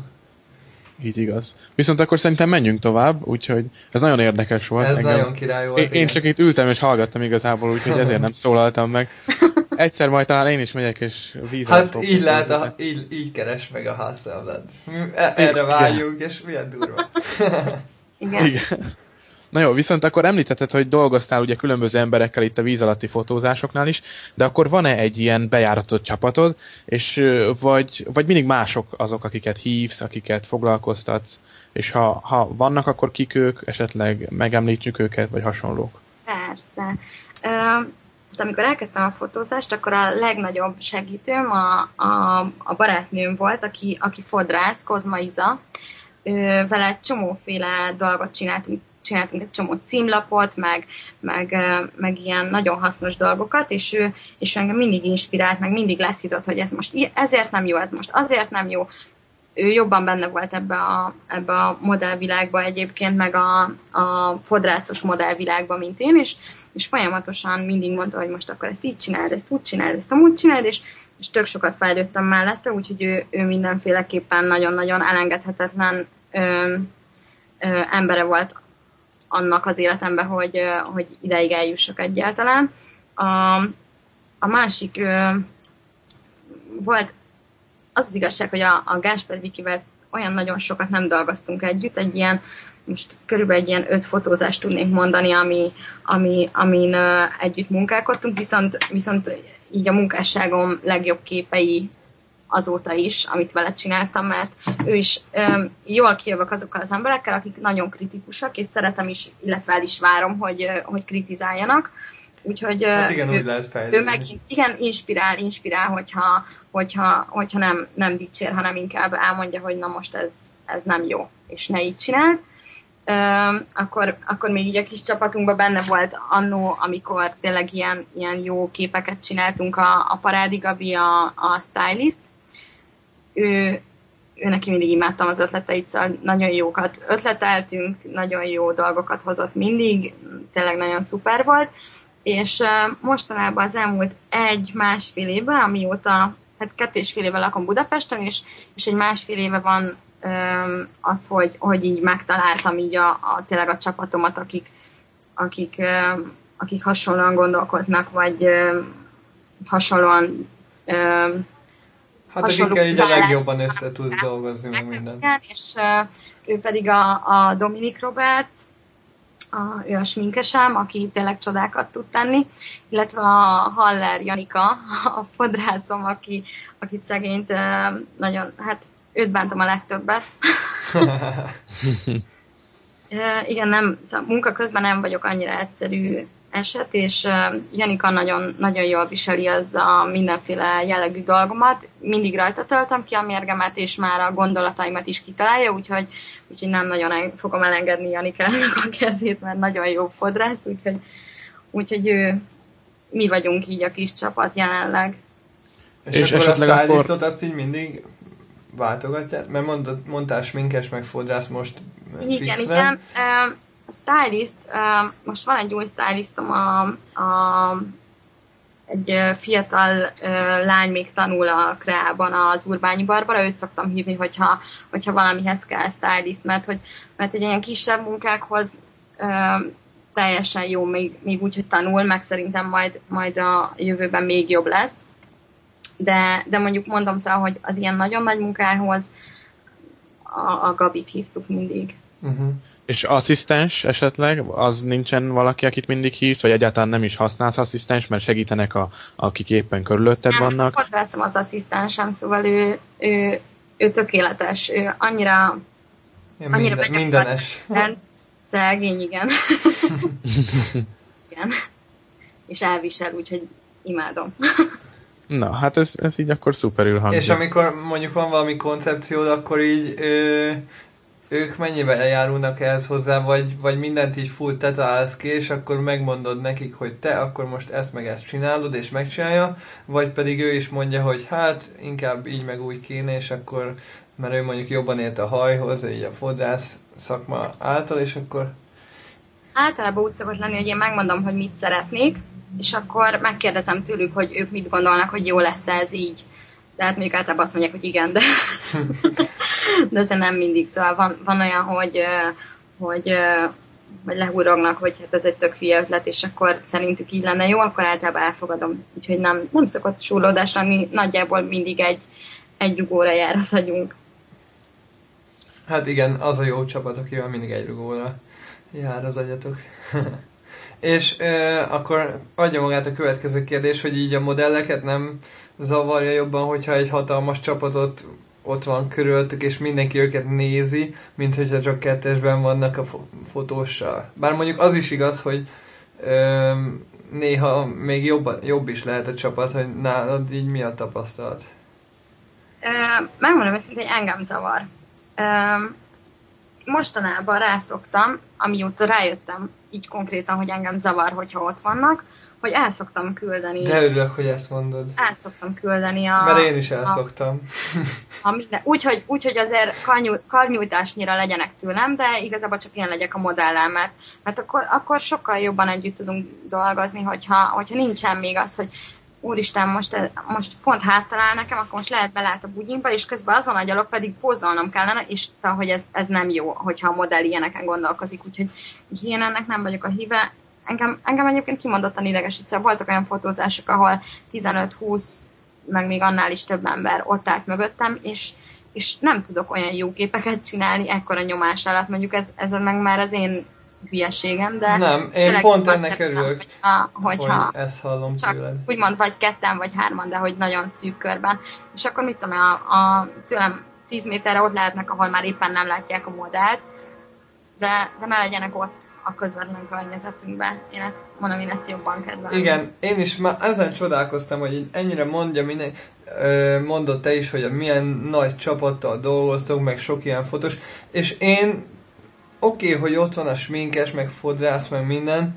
Így igaz. Viszont akkor szerintem menjünk tovább, úgyhogy ez nagyon érdekes volt. Ez engem. nagyon király volt. Én, én csak itt ültem és hallgattam igazából, úgyhogy ezért nem szólaltam meg. *laughs* Egyszer majd talán én is megyek és víz. Hát így lehet, a, így, így keres meg a házszámlád. E- erre váljunk, és milyen durva. *laughs* Igen. Igen. Na jó, viszont akkor említetted, hogy dolgoztál ugye különböző emberekkel itt a víz alatti fotózásoknál is, de akkor van-e egy ilyen bejáratott csapatod, és vagy, vagy mindig mások azok, akiket hívsz, akiket foglalkoztatsz, és ha, ha vannak, akkor kik ők, esetleg megemlítjük őket, vagy hasonlók? Persze. Uh, de amikor elkezdtem a fotózást, akkor a legnagyobb segítőm a, a, a barátnőm volt, aki, aki fodrász, Kozma Iza, vele csomóféle dolgot csináltunk csináltunk egy csomó címlapot, meg, meg, meg ilyen nagyon hasznos dolgokat, és ő, és engem mindig inspirált, meg mindig leszidott, hogy ez most ezért nem jó, ez most azért nem jó. Ő jobban benne volt ebbe a, ebbe a modellvilágba egyébként, meg a, a fodrászos modellvilágba, mint én, és, és folyamatosan mindig mondta, hogy most akkor ezt így csináld, ezt úgy csináld, ezt amúgy csináld, és, és tök sokat fejlődtem mellette, úgyhogy ő, ő mindenféleképpen nagyon-nagyon elengedhetetlen ö, ö, embere volt annak az életemben, hogy, hogy ideig eljussak egyáltalán. A, a másik volt az az igazság, hogy a, a Gásper Vikivel olyan nagyon sokat nem dolgoztunk együtt, egy ilyen most körülbelül egy ilyen öt fotózást tudnék mondani, ami, ami, amin együtt munkálkodtunk, viszont, viszont így a munkásságom legjobb képei azóta is, amit vele csináltam, mert ő is um, jól kijövök azokkal az emberekkel, akik nagyon kritikusak, és szeretem is, illetve el is várom, hogy, hogy kritizáljanak. Úgyhogy hát igen, ő, úgy lehet fejlődni. ő megint, igen, inspirál, inspirál, hogyha, hogyha, hogyha nem, nem dicsér, hanem inkább elmondja, hogy na most ez, ez nem jó, és ne így csinál akkor, akkor még így a kis csapatunkban benne volt annó, amikor tényleg ilyen, ilyen jó képeket csináltunk a, a Parádi Gabi, a, a stylist. Ő, ő neki mindig imádtam az ötleteit, szóval nagyon jókat ötleteltünk, nagyon jó dolgokat hozott mindig, tényleg nagyon szuper volt, és mostanában az elmúlt egy-másfél évben, amióta, hát kettő és fél éve lakom Budapesten, és, és egy másfél éve van az, hogy, hogy így megtaláltam így a, a, tényleg a csapatomat, akik, akik, akik hasonlóan gondolkoznak, vagy hasonlóan Hát akikkel így a legjobban össze tudsz dolgozni, meg minden. És ő pedig a, a Dominik Robert, a, ő a sminkesem, aki tényleg csodákat tud tenni, illetve a Haller Janika, a fodrászom, aki, akit szegényt nagyon, hát őt bántam a legtöbbet. *laughs* igen, nem, szóval munka közben nem vagyok annyira egyszerű eset, és Janika nagyon, nagyon jól viseli az a mindenféle jellegű dolgomat. Mindig rajta töltöm ki a mérgemet, és már a gondolataimat is kitalálja, úgyhogy, úgyhogy nem nagyon fogom elengedni Janikának a kezét, mert nagyon jó fodrász, úgyhogy, úgyhogy ő, mi vagyunk így a kis csapat jelenleg. És, és akkor a akkor... azt így mindig váltogatják? Mert mondod, mondtál sminkes meg fodrász most Igen, fixre. igen. A stylist, most van egy új stylistom, a, a, egy fiatal lány még tanul a kreában az Urbányi Barbara, őt szoktam hívni, hogyha, hogyha valamihez kell stylist, mert hogy, mert hogy ilyen kisebb munkákhoz teljesen jó, még, még úgy, hogy tanul, meg szerintem majd, majd a jövőben még jobb lesz de, de mondjuk mondom szóval, hogy az ilyen nagyon nagy munkához a, a Gabit hívtuk mindig. Uh-huh. És asszisztens esetleg, az nincsen valaki, akit mindig hívsz, vagy egyáltalán nem is használsz asszisztens, mert segítenek, a, akik éppen körülötted nem, vannak? Nem, veszem az asszisztensem, szóval ő, ő, ő tökéletes, ő annyira, ja, annyira minden, mindenes. Szegény, igen. igen. És elvisel, úgyhogy imádom. Na, hát ez, ez így akkor szuperül hangzik. És amikor mondjuk van valami koncepciód, akkor így ö, ők mennyivel járulnak ehhez hozzá, vagy, vagy mindent így full tetálsz ki, és akkor megmondod nekik, hogy te akkor most ezt meg ezt csinálod, és megcsinálja, vagy pedig ő is mondja, hogy hát inkább így meg úgy kéne, és akkor, mert ő mondjuk jobban ért a hajhoz, így a fodrász szakma által, és akkor... Általában úgy szokott lenni, hogy én megmondom, hogy mit szeretnék, és akkor megkérdezem tőlük, hogy ők mit gondolnak, hogy jó lesz ez így. Tehát mondjuk általában azt mondják, hogy igen, de, de ez nem mindig. Szóval van, van olyan, hogy, hogy, hogy lehúrognak, hogy hát ez egy tök hülye ötlet, és akkor szerintük így lenne jó, akkor általában elfogadom. Úgyhogy nem, nem szokott súlódás lenni, nagyjából mindig egy, egy rugóra jár az agyunk. Hát igen, az a jó csapat, akivel mindig egy rugóra jár az agyatok. *laughs* És e, akkor adja magát a következő kérdés, hogy így a modelleket nem zavarja jobban, hogyha egy hatalmas csapatot ott van körülöttük, és mindenki őket nézi, mint hogyha csak kettesben vannak a fotóssal. Bár mondjuk az is igaz, hogy ö, néha még jobb, jobb is lehet a csapat, hogy nálad így mi a tapasztalat? Ö, megmondom őszintén, engem zavar. Ö, mostanában rászoktam, amióta rájöttem így konkrétan, hogy engem zavar, hogyha ott vannak, hogy el szoktam küldeni. De örülök, hogy ezt mondod. El szoktam küldeni a... Mert én is elszoktam. A, a minden, úgy, hogy, úgy, hogy azért karnyú, karnyújtásnyira legyenek tőlem, de igazából csak én legyek a modellem, mert, mert akkor, akkor sokkal jobban együtt tudunk dolgozni, hogyha, hogyha nincsen még az, hogy úristen, most, most pont háttalál nekem, akkor most lehet belát a bugyimba, és közben azon a gyalog pedig pózolnom kellene, és szóval, hogy ez, ez nem jó, hogyha a modell ilyeneken gondolkozik, úgyhogy én ennek nem vagyok a híve. Engem, engem egyébként kimondottan idegesít, szóval voltak olyan fotózások, ahol 15-20, meg még annál is több ember ott állt mögöttem, és, és nem tudok olyan jó képeket csinálni ekkora nyomás alatt. Mondjuk ez, ez meg már az én hülyeségem, de... Nem, én pont ennek örülök, hogyha, hogyha hogy ezt hallom csak tőled. úgymond vagy ketten, vagy hárman, de hogy nagyon szűk körben. És akkor mit tudom, a, a, tőlem 10 méterre ott lehetnek, ahol már éppen nem látják a modellt, de, de ne legyenek ott a közvetlen környezetünkben. Én ezt mondom, én ezt jobban kedvelem. Igen, én is már ezen csodálkoztam, hogy ennyire mondja minden, mondott te is, hogy milyen nagy csapattal dolgoztok, meg sok ilyen fotós, és én oké, okay, hogy ott van a sminkes, meg fodrász, meg minden,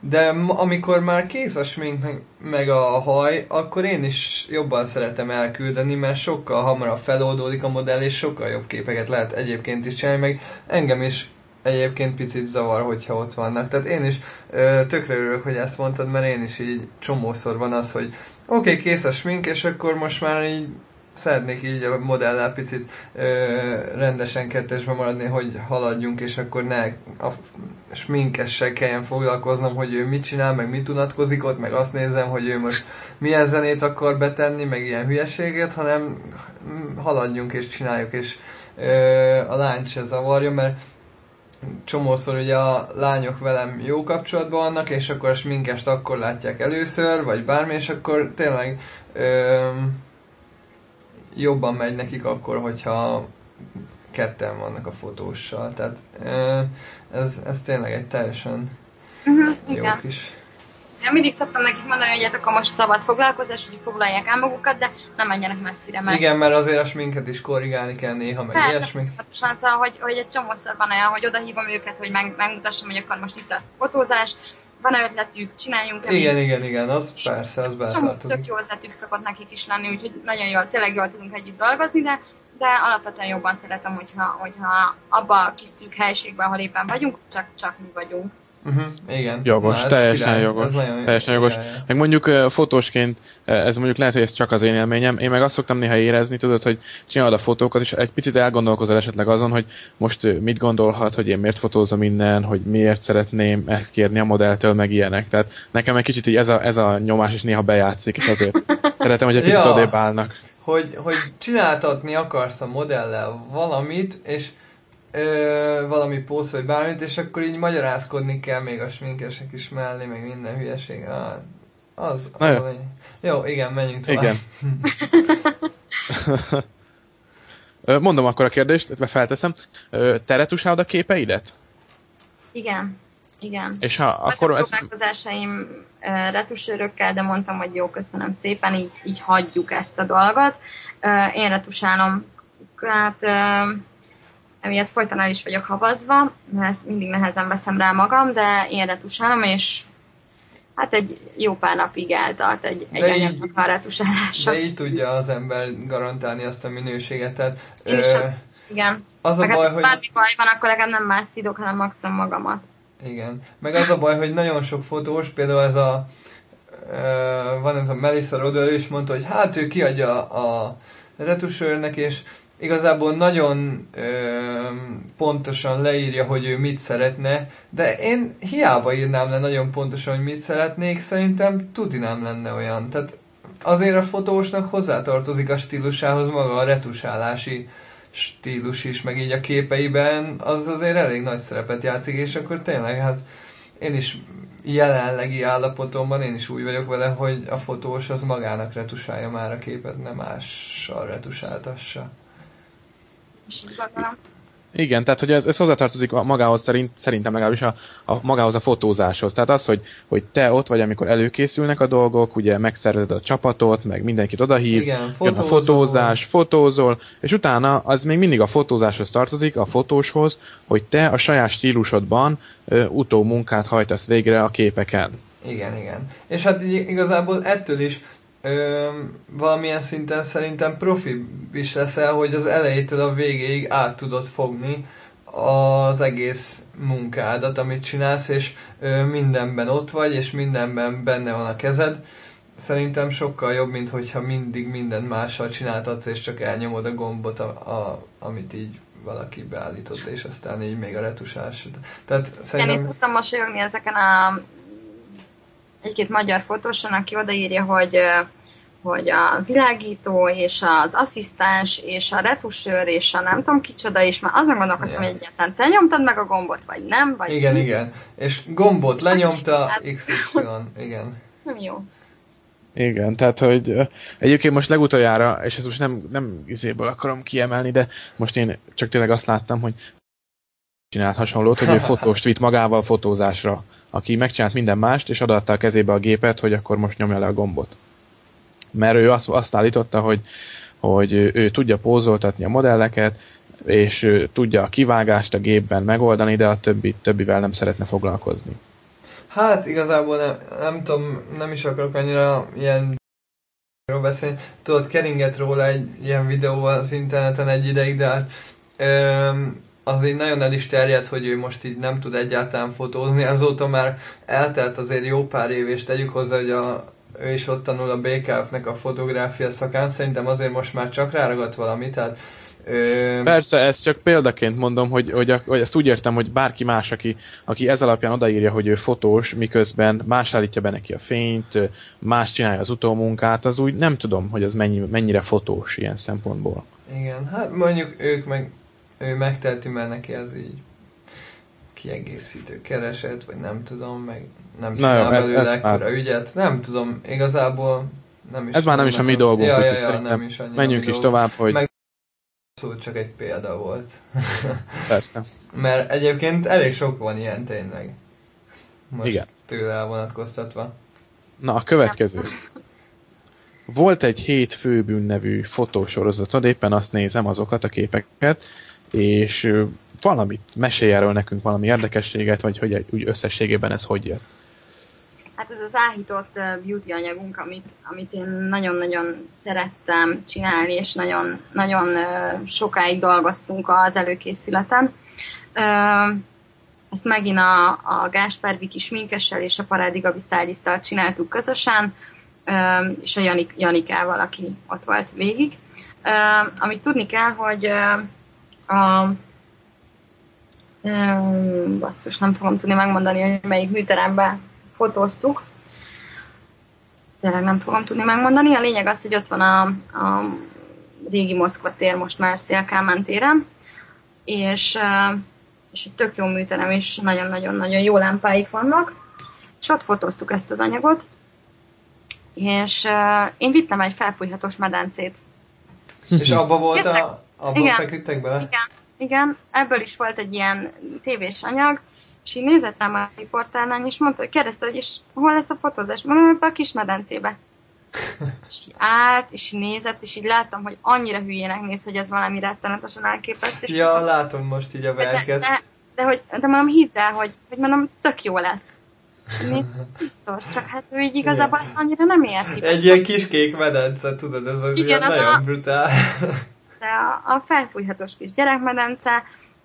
de amikor már kész a smink, meg, meg a haj, akkor én is jobban szeretem elküldeni, mert sokkal hamarabb feloldódik a modell, és sokkal jobb képeket lehet egyébként is csinálni, meg engem is egyébként picit zavar, hogyha ott vannak. Tehát én is ö, tökre örülök, hogy ezt mondtad, mert én is így csomószor van az, hogy oké, okay, kész a smink, és akkor most már így szeretnék így a modellel picit ö, rendesen kettesbe maradni, hogy haladjunk, és akkor ne a sminkessel kelljen foglalkoznom, hogy ő mit csinál, meg mit unatkozik ott, meg azt nézem, hogy ő most milyen zenét akar betenni, meg ilyen hülyeséget, hanem haladjunk és csináljuk, és ö, a lány se zavarja, mert csomószor ugye a lányok velem jó kapcsolatban vannak, és akkor a sminkest akkor látják először, vagy bármi, és akkor tényleg ö, jobban megy nekik akkor, hogyha ketten vannak a fotóssal. Tehát ez, ez tényleg egy teljesen uh-huh, jó igen. kis... Én mindig szoktam nekik mondani, hogy hát akkor most szabad foglalkozás, hogy foglalják el magukat, de nem menjenek messzire. Mert... Igen, mert azért a sminket is korrigálni kell néha, meg Persze, ilyesmi. Persze, szóval, hogy, hogy egy csomószor van olyan, hogy odahívom őket, hogy meg, megmutassam, hogy akkor most itt a fotózás, van ötletük, csináljunk Igen, igen, igen, az persze, az beletartozik. Tök jó ötletük szokott nekik is lenni, úgyhogy nagyon jól, tényleg jól tudunk együtt dolgozni, de, de alapvetően jobban szeretem, hogyha, hogyha abba a kis szűk helységben, ahol éppen vagyunk, csak, csak mi vagyunk. Uh-huh, igen. Jogos, Na, teljesen király, jogos. Ez nagyon teljesen jogos. Király. Meg mondjuk uh, fotósként, uh, ez mondjuk lehet, hogy ez csak az én élményem, én meg azt szoktam néha érezni, tudod, hogy csinálod a fotókat, és egy picit elgondolkozol esetleg azon, hogy most uh, mit gondolhat, hogy én miért fotózom innen, hogy miért szeretném ezt kérni a modelltől, meg ilyenek. Tehát nekem egy kicsit így ez a, ez a nyomás is néha bejátszik, és azért *laughs* szeretem, hogy egy picit ja, odébb állnak. Hogy, hogy csináltatni akarsz a modellel valamit, és ö, valami pósz vagy bármit, és akkor így magyarázkodni kell még a sminkesek is mellé, meg minden hülyeség. Ah, az, az jó. jó, igen, menjünk tovább. Igen. *laughs* Mondom akkor a kérdést, mert felteszem. Te retusálod a képeidet? Igen. Igen. És ha akkor... Ez... próbálkozásaim retusőrökkel, de mondtam, hogy jó, köszönöm szépen, így, így hagyjuk ezt a dolgot. Én retusálom, hát emiatt folyton el is vagyok havazva, mert mindig nehezen veszem rá magam, de én retusálom, és hát egy jó pár napig eltart egy, egy anyagnak a retusálása. De így tudja az ember garantálni azt a minőséget. Tehát, én is az, igen. Az a Meg baj, hát, hogy... bármi baj van, akkor legalább nem más szidok, hanem maximum magamat. Igen. Meg az a baj, hogy nagyon sok fotós, például ez a van ez a Melissa Rodel, ő is mondta, hogy hát ő kiadja a retusőrnek, és igazából nagyon ö, pontosan leírja, hogy ő mit szeretne, de én hiába írnám le nagyon pontosan, hogy mit szeretnék, szerintem tuti nem lenne olyan. Tehát azért a fotósnak hozzátartozik a stílusához maga a retusálási stílus is, meg így a képeiben, az azért elég nagy szerepet játszik, és akkor tényleg hát én is jelenlegi állapotomban én is úgy vagyok vele, hogy a fotós az magának retusálja már a képet, nem mással retusáltassa. És így gondolom. Igen, tehát hogy ez, ez hozzátartozik magához szerint, szerintem legalábbis a, a, magához a fotózáshoz. Tehát az, hogy, hogy te ott vagy, amikor előkészülnek a dolgok, ugye megszervezed a csapatot, meg mindenkit odahívsz, Igen, jön a fotózás, fotózol, és utána az még mindig a fotózáshoz tartozik, a fotóshoz, hogy te a saját stílusodban utó munkát hajtasz végre a képeken. Igen, igen. És hát igazából ettől is ö, valamilyen szinten szerintem profi is leszel, hogy az elejétől a végéig át tudod fogni az egész munkádat, amit csinálsz, és ö, mindenben ott vagy, és mindenben benne van a kezed. Szerintem sokkal jobb, mint hogyha mindig minden mással csináltatsz, és csak elnyomod a gombot, a, a, amit így valaki beállított, és aztán így még a retusás. Tehát szerintem... én szoktam mosolyogni ezeken a egy-két magyar fotóson, aki odaírja, hogy hogy a világító, és az asszisztens, és a retusőr, és a nem tudom kicsoda, és már azon gondolkoztam, hogy egyáltalán te nyomtad meg a gombot, vagy nem, vagy Igen, mi? igen. És gombot lenyomta, XY, igen. Nem jó. Igen, tehát, hogy egyébként most legutoljára, és ez most nem, nem izéből akarom kiemelni, de most én csak tényleg azt láttam, hogy csinált hasonlót, hogy ő *laughs* fotóst vitt magával fotózásra aki megcsinált minden mást, és adatta a kezébe a gépet, hogy akkor most nyomja le a gombot. Mert ő azt, azt állította, hogy, hogy ő tudja pózoltatni a modelleket, és tudja a kivágást a gépben megoldani, de a többi, többivel nem szeretne foglalkozni. Hát igazából nem, nem tudom, nem is akarok annyira ilyen beszélni. Tudod, keringett róla egy ilyen videó az interneten egy ideig, de hát öm, az így nagyon el is terjedt, hogy ő most így nem tud egyáltalán fotózni, azóta már eltelt azért jó pár év, és tegyük hozzá, hogy a, ő is ott tanul a BKF-nek a fotográfia szakán, szerintem azért most már csak ráragadt valami, tehát Ö... Persze, ezt csak példaként mondom, hogy, hogy, hogy ezt úgy értem, hogy bárki más, aki, aki ez alapján odaírja, hogy ő fotós, miközben más állítja be neki a fényt, más csinálja az utómunkát, az úgy nem tudom, hogy az mennyi, mennyire fotós ilyen szempontból. Igen, hát mondjuk ők meg ő megteheti, mert neki ez így kiegészítő kereset, vagy nem tudom, meg nem csinál Na, belőle ekkora ügyet. Nem tudom, igazából nem is Ez már nem is a mi dolgunk. Ja, ja, ja, nem is Menjünk is tovább, hogy... Meg szó csak egy példa volt. Persze. *laughs* Mert egyébként elég sok van ilyen tényleg. Most Igen. tőle elvonatkoztatva. Na, a következő. Volt egy hét főbűn nevű fotósorozatod, éppen azt nézem azokat a képeket, és valamit mesélj erről nekünk, valami érdekességet, vagy hogy úgy összességében ez hogy jött? Hát ez az áhított beauty anyagunk, amit, amit én nagyon-nagyon szerettem csinálni, és nagyon, nagyon sokáig dolgoztunk az előkészületen. Ezt megint a, a Gáspár Viki sminkessel és a Parádi Gabi csináltuk közösen, és a Janik, Janikával, aki ott volt végig. Amit tudni kell, hogy a basszus, nem fogom tudni megmondani, hogy melyik műteremben fotóztuk. Tényleg nem fogom tudni megmondani. A lényeg az, hogy ott van a, a régi Moszkva tér, most már Szélkámán téren, és, és egy tök jó műterem, és nagyon-nagyon-nagyon jó lámpáik vannak. És ott fotóztuk ezt az anyagot, és én vittem egy felfújhatós medencét. És abba volt a, abban igen, feküdtek bele? Igen, igen, ebből is volt egy ilyen tévés anyag, és így nézett rám a riportálnány, és mondta, hogy kérdezte, hogy és hol lesz a fotózás? Mondom, hogy a kis medencébe. *laughs* és így állt, és így nézett, és így láttam, hogy annyira hülyének néz, hogy ez valami rettenetesen elképesztő. És ja, mondom, látom most így a verket. De, de, de, hogy, de mondom, hidd el, hogy, hogy mondom, tök jó lesz. Nézd, *laughs* biztos, csak hát ő így igazából ezt annyira nem érti. Egy ilyen kis kék medence, tudod, ez az Igen, az nagyon a... brutál *laughs* de a, a felfújhatós kis gyerekmedence,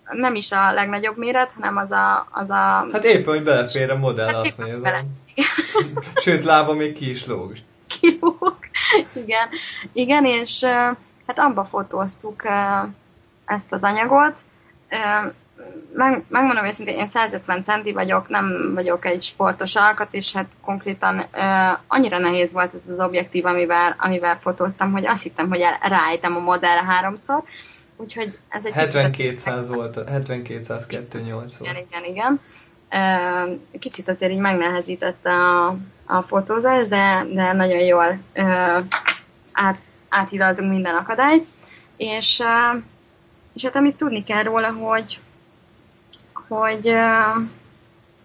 nem is a legnagyobb méret, hanem az a... Az a... Hát éppen, hogy belefér a modell, hát azt nézem. Bele. *laughs* Sőt, lába még ki is lóg. Kilóg. Igen. Igen, és hát abba fotóztuk ezt az anyagot meg, megmondom őszintén, én 150 centi vagyok, nem vagyok egy sportos alkat, és hát konkrétan uh, annyira nehéz volt ez az objektív, amivel, amivel fotóztam, hogy azt hittem, hogy ráállítom a modellre háromszor. Úgyhogy ez egy 7200 volt, 7202 volt. Igen, igen, igen. Uh, kicsit azért így megnehezítette a, a fotózás, de, de nagyon jól uh, át, áthidaltunk minden akadályt, és uh, és hát amit tudni kell róla, hogy, hogy,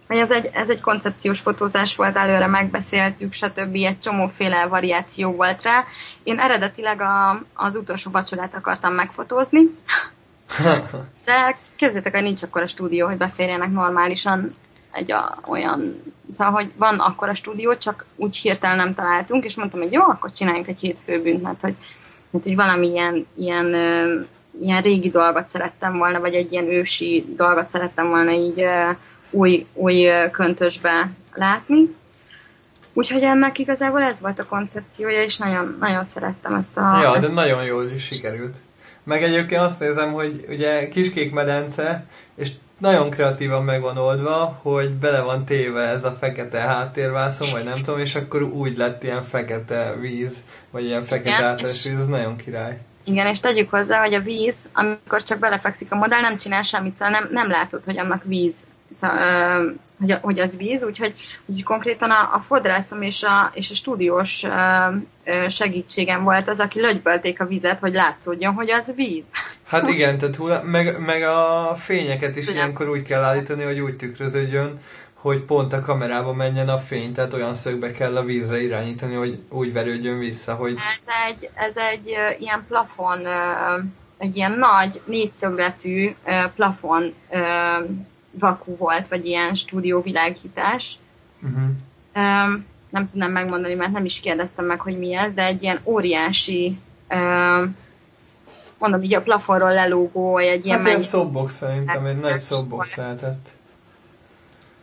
hogy ez, egy, ez egy koncepciós fotózás volt, előre megbeszéltük, stb. Egy csomóféle variáció volt rá. Én eredetileg a, az utolsó vacsorát akartam megfotózni, *laughs* de képzeljétek, hogy nincs akkor a stúdió, hogy beférjenek normálisan egy a, olyan, szóval, hogy van akkor a stúdió, csak úgy hirtelen nem találtunk, és mondtam, hogy jó, akkor csináljunk egy hétfőbűnt, mert hogy, mert hogy valami ilyen, ilyen, ilyen régi dolgot szerettem volna, vagy egy ilyen ősi dolgot szerettem volna így új, új köntösbe látni. Úgyhogy ennek igazából ez volt a koncepciója, és nagyon, nagyon szerettem ezt a... Ja, ezt... de nagyon jól is sikerült. Meg egyébként azt nézem, hogy ugye kiskék medence, és nagyon kreatívan meg van oldva, hogy bele van téve ez a fekete háttérvászon, vagy nem tudom, és akkor úgy lett ilyen fekete víz, vagy ilyen fekete átlás víz, ez nagyon király. Igen, és tegyük hozzá, hogy a víz, amikor csak belefekszik a modell, nem csinál semmit, szóval nem, nem látod, hogy annak víz szóval, hogy, hogy az víz, úgyhogy, úgyhogy konkrétan a, a fodrászom és a, és a stúdiós segítségem volt az, aki lögybölték a vizet, hogy látszódjon, hogy az víz. Hát igen, tehát hula, meg, meg a fényeket is ilyenkor úgy kell állítani, hogy úgy tükröződjön, hogy pont a kamerába menjen a fény, tehát olyan szögbe kell a vízre irányítani, hogy úgy verődjön vissza, hogy... Ez egy, ez egy uh, ilyen plafon, uh, egy ilyen nagy, négyszögletű uh, plafon uh, vakú volt, vagy ilyen stúdióvilágítás. Uh-huh. Um, nem tudnám megmondani, mert nem is kérdeztem meg, hogy mi ez, de egy ilyen óriási um, mondom így a plafonról lelógó, egy ilyen... Hát mennyi... szobbox szerintem, egy nagy szobbox lehetett.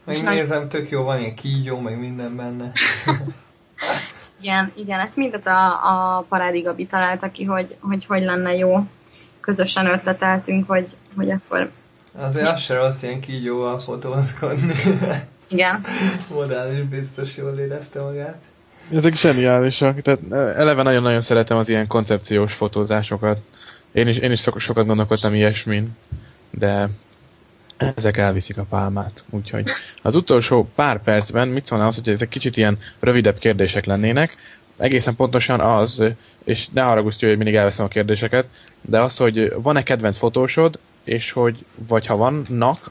Megnézem, tök jó, van ilyen kígyó, meg minden benne. *laughs* igen, igen, ezt mindet a, a Parádi Gabi találta ki, hogy, hogy hogy lenne jó. Közösen ötleteltünk, hogy, hogy akkor Azért az se rossz ilyen kígyóval fotózkodni. *laughs* Igen. Modell is biztos jól érezte magát. Ezek zseniálisak. Tehát eleve nagyon-nagyon szeretem az ilyen koncepciós fotózásokat. Én is, én is sokat gondolkodtam ilyesmin, de ezek elviszik a pálmát. Úgyhogy az utolsó pár percben mit szólnál az, hogy ezek kicsit ilyen rövidebb kérdések lennének, egészen pontosan az, és ne haragudj, hogy mindig elveszem a kérdéseket, de az, hogy van-e kedvenc fotósod, és hogy vagy ha vannak,